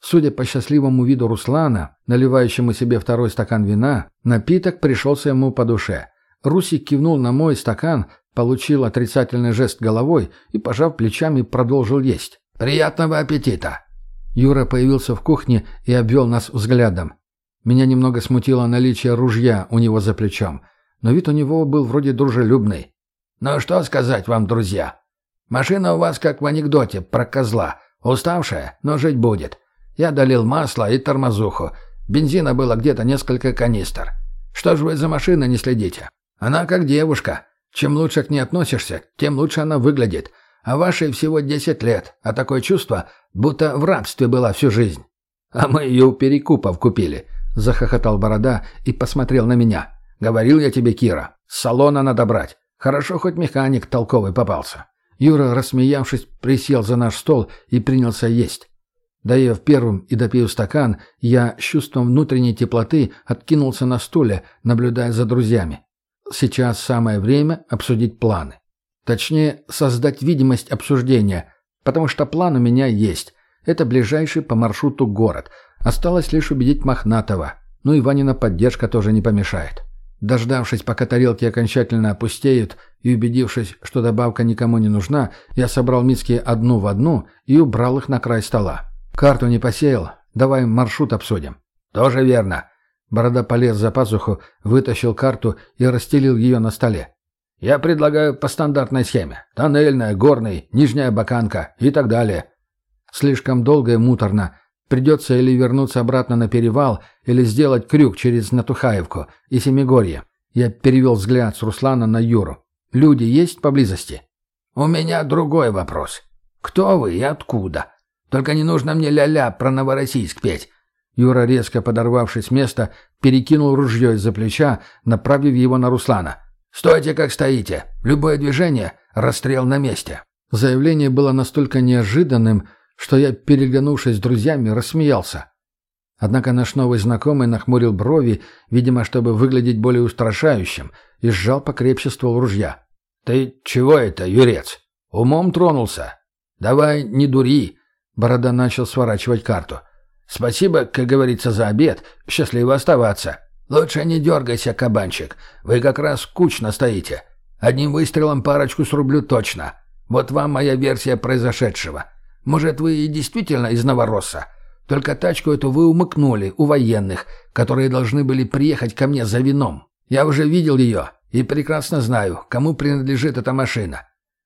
Судя по счастливому виду Руслана, наливающему себе второй стакан вина, напиток пришелся ему по душе. Русик кивнул на мой стакан, получил отрицательный жест головой и, пожав плечами, продолжил есть. «Приятного аппетита!» Юра появился в кухне и обвел нас взглядом. Меня немного смутило наличие ружья у него за плечом, но вид у него был вроде дружелюбный. «Ну что сказать вам, друзья? Машина у вас как в анекдоте про козла. Уставшая, но жить будет. Я долил масло и тормозуху. Бензина было где-то несколько канистр. Что ж вы за машиной не следите? Она как девушка. Чем лучше к ней относишься, тем лучше она выглядит. А вашей всего 10 лет, а такое чувство, будто в рабстве была всю жизнь. А мы ее у перекупов купили, захохотал Борода и посмотрел на меня. Говорил я тебе, Кира, салона надо брать. Хорошо, хоть механик толковый попался. Юра, рассмеявшись, присел за наш стол и принялся есть. Доев первым и допив стакан, я с чувством внутренней теплоты откинулся на стуле, наблюдая за друзьями. Сейчас самое время обсудить планы. Точнее, создать видимость обсуждения, потому что план у меня есть. Это ближайший по маршруту город. Осталось лишь убедить Мохнатова. Ну и Ванина поддержка тоже не помешает. Дождавшись, пока тарелки окончательно опустеют, и убедившись, что добавка никому не нужна, я собрал миски одну в одну и убрал их на край стола. «Карту не посеял. Давай маршрут обсудим». «Тоже верно». Борода полез за пазуху, вытащил карту и расстелил ее на столе. «Я предлагаю по стандартной схеме. Тоннельная, горный, нижняя баканка и так далее». Слишком долго и муторно. Придется или вернуться обратно на перевал, или сделать крюк через Натухаевку и Семигорье. Я перевел взгляд с Руслана на Юру. «Люди есть поблизости?» «У меня другой вопрос. Кто вы и откуда?» Только не нужно мне ля-ля про Новороссийск петь». Юра, резко подорвавшись с места, перекинул ружье из-за плеча, направив его на Руслана. «Стойте, как стоите! Любое движение — расстрел на месте!» Заявление было настолько неожиданным, что я, переглянувшись с друзьями, рассмеялся. Однако наш новый знакомый нахмурил брови, видимо, чтобы выглядеть более устрашающим, и сжал покрепче ствол ружья. «Ты чего это, Юрец? Умом тронулся? Давай не дури, Борода начал сворачивать карту. «Спасибо, как говорится, за обед. Счастливо оставаться. Лучше не дергайся, кабанчик. Вы как раз кучно стоите. Одним выстрелом парочку срублю точно. Вот вам моя версия произошедшего. Может, вы и действительно из Новоросса? Только тачку эту вы умыкнули у военных, которые должны были приехать ко мне за вином. Я уже видел ее и прекрасно знаю, кому принадлежит эта машина.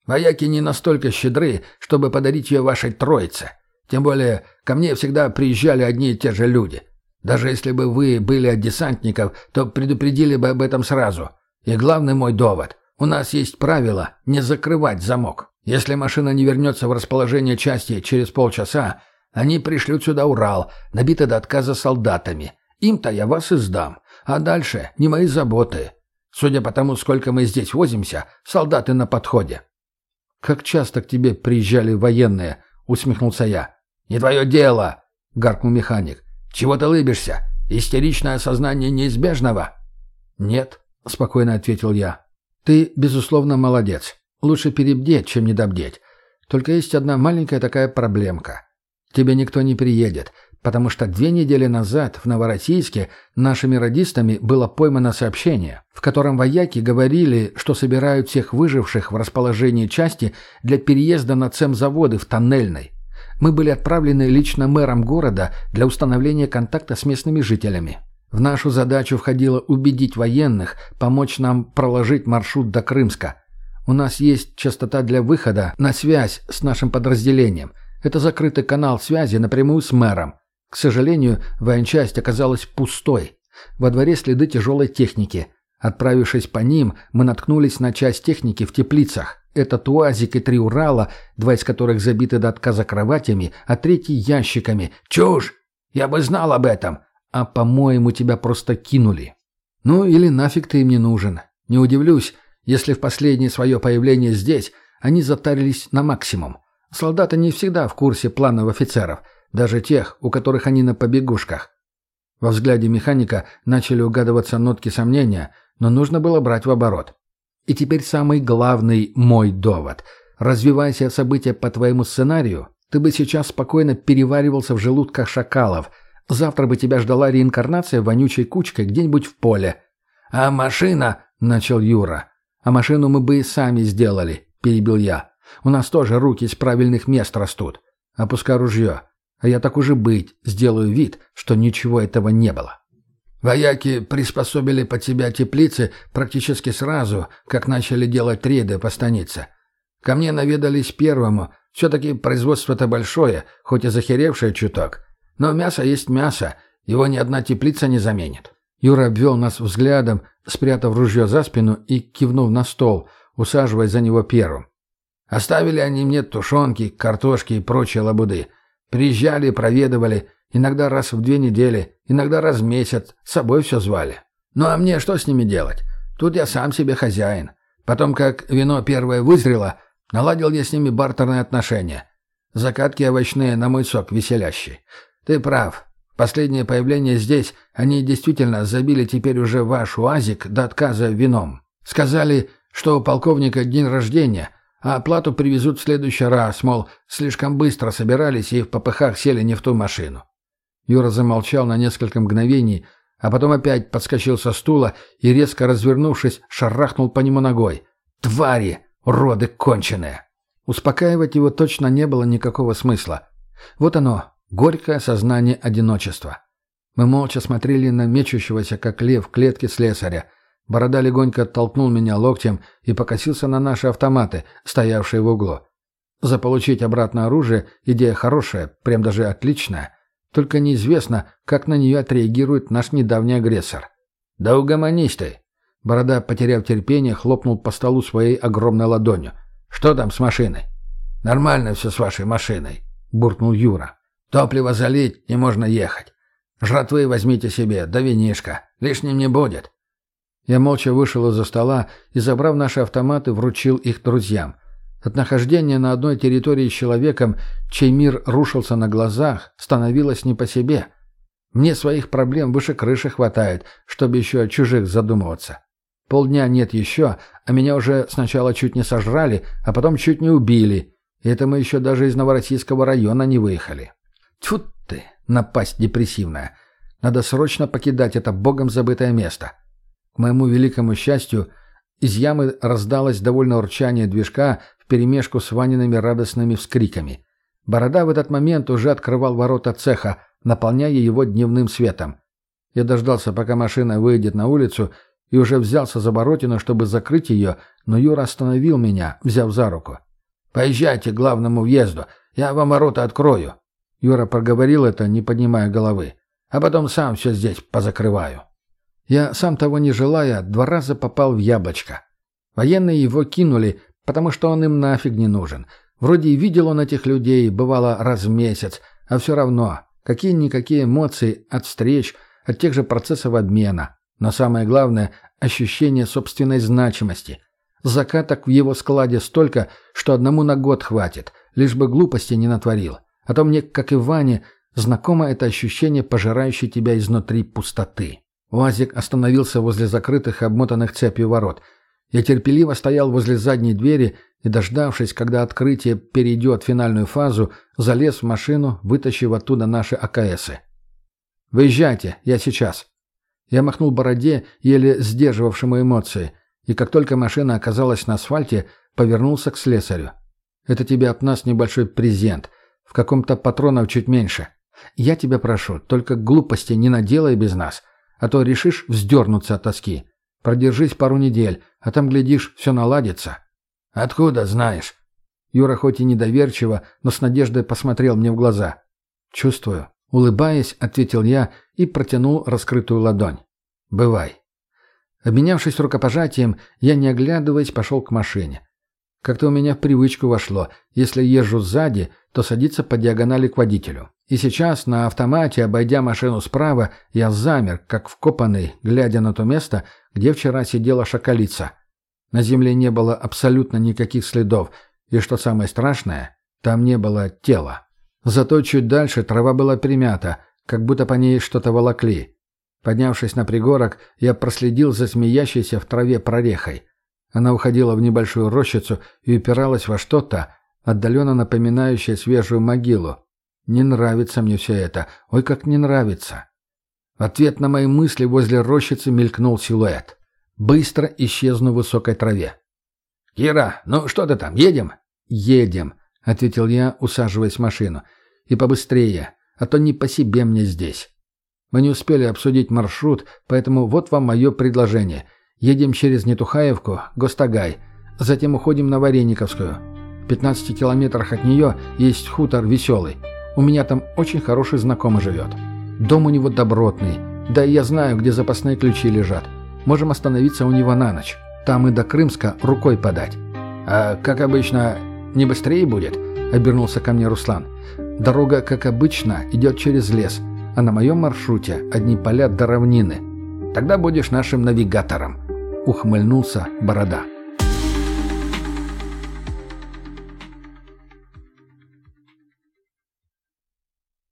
Вояки не настолько щедры, чтобы подарить ее вашей троице. Тем более, ко мне всегда приезжали одни и те же люди. Даже если бы вы были от десантников, то предупредили бы об этом сразу. И главный мой довод. У нас есть правило не закрывать замок. Если машина не вернется в расположение части через полчаса, они пришлют сюда Урал, набитый до отказа солдатами. Им-то я вас и сдам. А дальше не мои заботы. Судя по тому, сколько мы здесь возимся, солдаты на подходе. «Как часто к тебе приезжали военные?» — усмехнулся я. «Не твое дело!» — гаркнул механик. «Чего ты лыбишься? Истеричное осознание неизбежного?» «Нет», — спокойно ответил я. «Ты, безусловно, молодец. Лучше перебдеть, чем недобдеть. Только есть одна маленькая такая проблемка. Тебе никто не приедет, потому что две недели назад в Новороссийске нашими радистами было поймано сообщение, в котором вояки говорили, что собирают всех выживших в расположении части для переезда на цемзаводы в Тоннельной мы были отправлены лично мэром города для установления контакта с местными жителями. В нашу задачу входило убедить военных помочь нам проложить маршрут до Крымска. У нас есть частота для выхода на связь с нашим подразделением. Это закрытый канал связи напрямую с мэром. К сожалению, военчасть оказалась пустой. Во дворе следы тяжелой техники. Отправившись по ним, мы наткнулись на часть техники в теплицах. Этот УАЗик и три Урала, два из которых забиты до отказа кроватями, а третий ящиками. Чушь! Я бы знал об этом. А, по-моему, тебя просто кинули. Ну или нафиг ты им не нужен. Не удивлюсь, если в последнее свое появление здесь они затарились на максимум. Солдаты не всегда в курсе планов офицеров, даже тех, у которых они на побегушках. Во взгляде механика начали угадываться нотки сомнения, но нужно было брать в оборот. И теперь самый главный мой довод. Развивайся события по твоему сценарию, ты бы сейчас спокойно переваривался в желудках шакалов. Завтра бы тебя ждала реинкарнация вонючей кучкой где-нибудь в поле. «А машина?» — начал Юра. «А машину мы бы и сами сделали», — перебил я. «У нас тоже руки с правильных мест растут. Опускай ружье. А я так уже быть, сделаю вид, что ничего этого не было». Вояки приспособили под себя теплицы практически сразу, как начали делать рейды по станице. Ко мне наведались первому. Все-таки производство-то большое, хоть и захеревшее чуток. Но мясо есть мясо, его ни одна теплица не заменит. Юра обвел нас взглядом, спрятав ружье за спину и кивнув на стол, усаживаясь за него первым. Оставили они мне тушенки, картошки и прочие лабуды. Приезжали, проведывали, Иногда раз в две недели, иногда раз в месяц. С собой все звали. Ну а мне что с ними делать? Тут я сам себе хозяин. Потом, как вино первое вызрело, наладил я с ними бартерные отношения. Закатки овощные на мой сок веселящий. Ты прав. Последнее появление здесь, они действительно забили теперь уже ваш уазик до отказа вином. Сказали, что у полковника день рождения, а оплату привезут в следующий раз, мол, слишком быстро собирались и в попыхах сели не в ту машину. Юра замолчал на несколько мгновений, а потом опять подскочил со стула и, резко развернувшись, шарахнул по нему ногой. «Твари! Роды конченые!» Успокаивать его точно не было никакого смысла. Вот оно, горькое сознание одиночества. Мы молча смотрели на мечущегося, как лев, в клетке слесаря. Борода легонько оттолкнул меня локтем и покосился на наши автоматы, стоявшие в углу. Заполучить обратно оружие – идея хорошая, прям даже отличная. Только неизвестно, как на нее отреагирует наш недавний агрессор. «Да угомонись ты!» Борода, потеряв терпение, хлопнул по столу своей огромной ладонью. «Что там с машиной?» «Нормально все с вашей машиной», — буркнул Юра. «Топливо залить, и можно ехать. Жратвы возьмите себе, да винишка. Лишним не будет». Я молча вышел из-за стола и, забрав наши автоматы, вручил их друзьям. От нахождения на одной территории с человеком, чей мир рушился на глазах, становилось не по себе. Мне своих проблем выше крыши хватает, чтобы еще о чужих задумываться. Полдня нет еще, а меня уже сначала чуть не сожрали, а потом чуть не убили. И это мы еще даже из Новороссийского района не выехали. Тьфу ты, напасть депрессивная. Надо срочно покидать это богом забытое место. К моему великому счастью, из ямы раздалось довольно урчание движка вперемешку с Ваниными радостными вскриками. Борода в этот момент уже открывал ворота цеха, наполняя его дневным светом. Я дождался, пока машина выйдет на улицу, и уже взялся за Боротину, чтобы закрыть ее, но Юра остановил меня, взяв за руку. «Поезжайте к главному въезду, я вам ворота открою». Юра проговорил это, не поднимая головы. «А потом сам все здесь позакрываю». Я, сам того не желая, два раза попал в яблочко. Военные его кинули, потому что он им нафиг не нужен. Вроде и видел он этих людей, бывало, раз в месяц, а все равно, какие-никакие эмоции от встреч, от тех же процессов обмена. Но самое главное – ощущение собственной значимости. Закаток в его складе столько, что одному на год хватит, лишь бы глупости не натворил. А то мне, как и Ване, знакомо это ощущение, пожирающей тебя изнутри пустоты. УАЗик остановился возле закрытых обмотанных цепью ворот. Я терпеливо стоял возле задней двери и, дождавшись, когда открытие перейдет в финальную фазу, залез в машину, вытащив оттуда наши АКСы. «Выезжайте, я сейчас». Я махнул бороде, еле сдерживавшему эмоции, и как только машина оказалась на асфальте, повернулся к слесарю. «Это тебе от нас небольшой презент. Каком-то патронов чуть меньше. Я тебя прошу, только глупости не наделай без нас а то решишь вздернуться от тоски. Продержись пару недель, а там, глядишь, все наладится». «Откуда знаешь?» Юра хоть и недоверчиво, но с надеждой посмотрел мне в глаза. «Чувствую». Улыбаясь, ответил я и протянул раскрытую ладонь. «Бывай». Обменявшись рукопожатием, я, не оглядываясь, пошел к машине. Как-то у меня в привычку вошло, если езжу сзади, то садиться по диагонали к водителю. И сейчас, на автомате, обойдя машину справа, я замер, как вкопанный, глядя на то место, где вчера сидела шакалица. На земле не было абсолютно никаких следов, и, что самое страшное, там не было тела. Зато чуть дальше трава была примята, как будто по ней что-то волокли. Поднявшись на пригорок, я проследил за смеящейся в траве прорехой. Она уходила в небольшую рощицу и упиралась во что-то, отдаленно напоминающее свежую могилу. Не нравится мне все это. Ой, как не нравится. В ответ на мои мысли возле рощицы мелькнул силуэт. Быстро исчезнув в высокой траве. «Кира, ну что ты там, едем?» «Едем», — ответил я, усаживаясь в машину. «И побыстрее, а то не по себе мне здесь». Мы не успели обсудить маршрут, поэтому вот вам мое предложение — Едем через Нетухаевку, Гостагай. Затем уходим на Варениковскую. В 15 километрах от нее есть хутор Веселый. У меня там очень хороший знакомый живет. Дом у него добротный. Да и я знаю, где запасные ключи лежат. Можем остановиться у него на ночь. Там и до Крымска рукой подать. А как обычно, не быстрее будет? Обернулся ко мне Руслан. Дорога, как обычно, идет через лес, а на моем маршруте одни поля до равнины. Тогда будешь нашим навигатором ухмыльнулся Борода.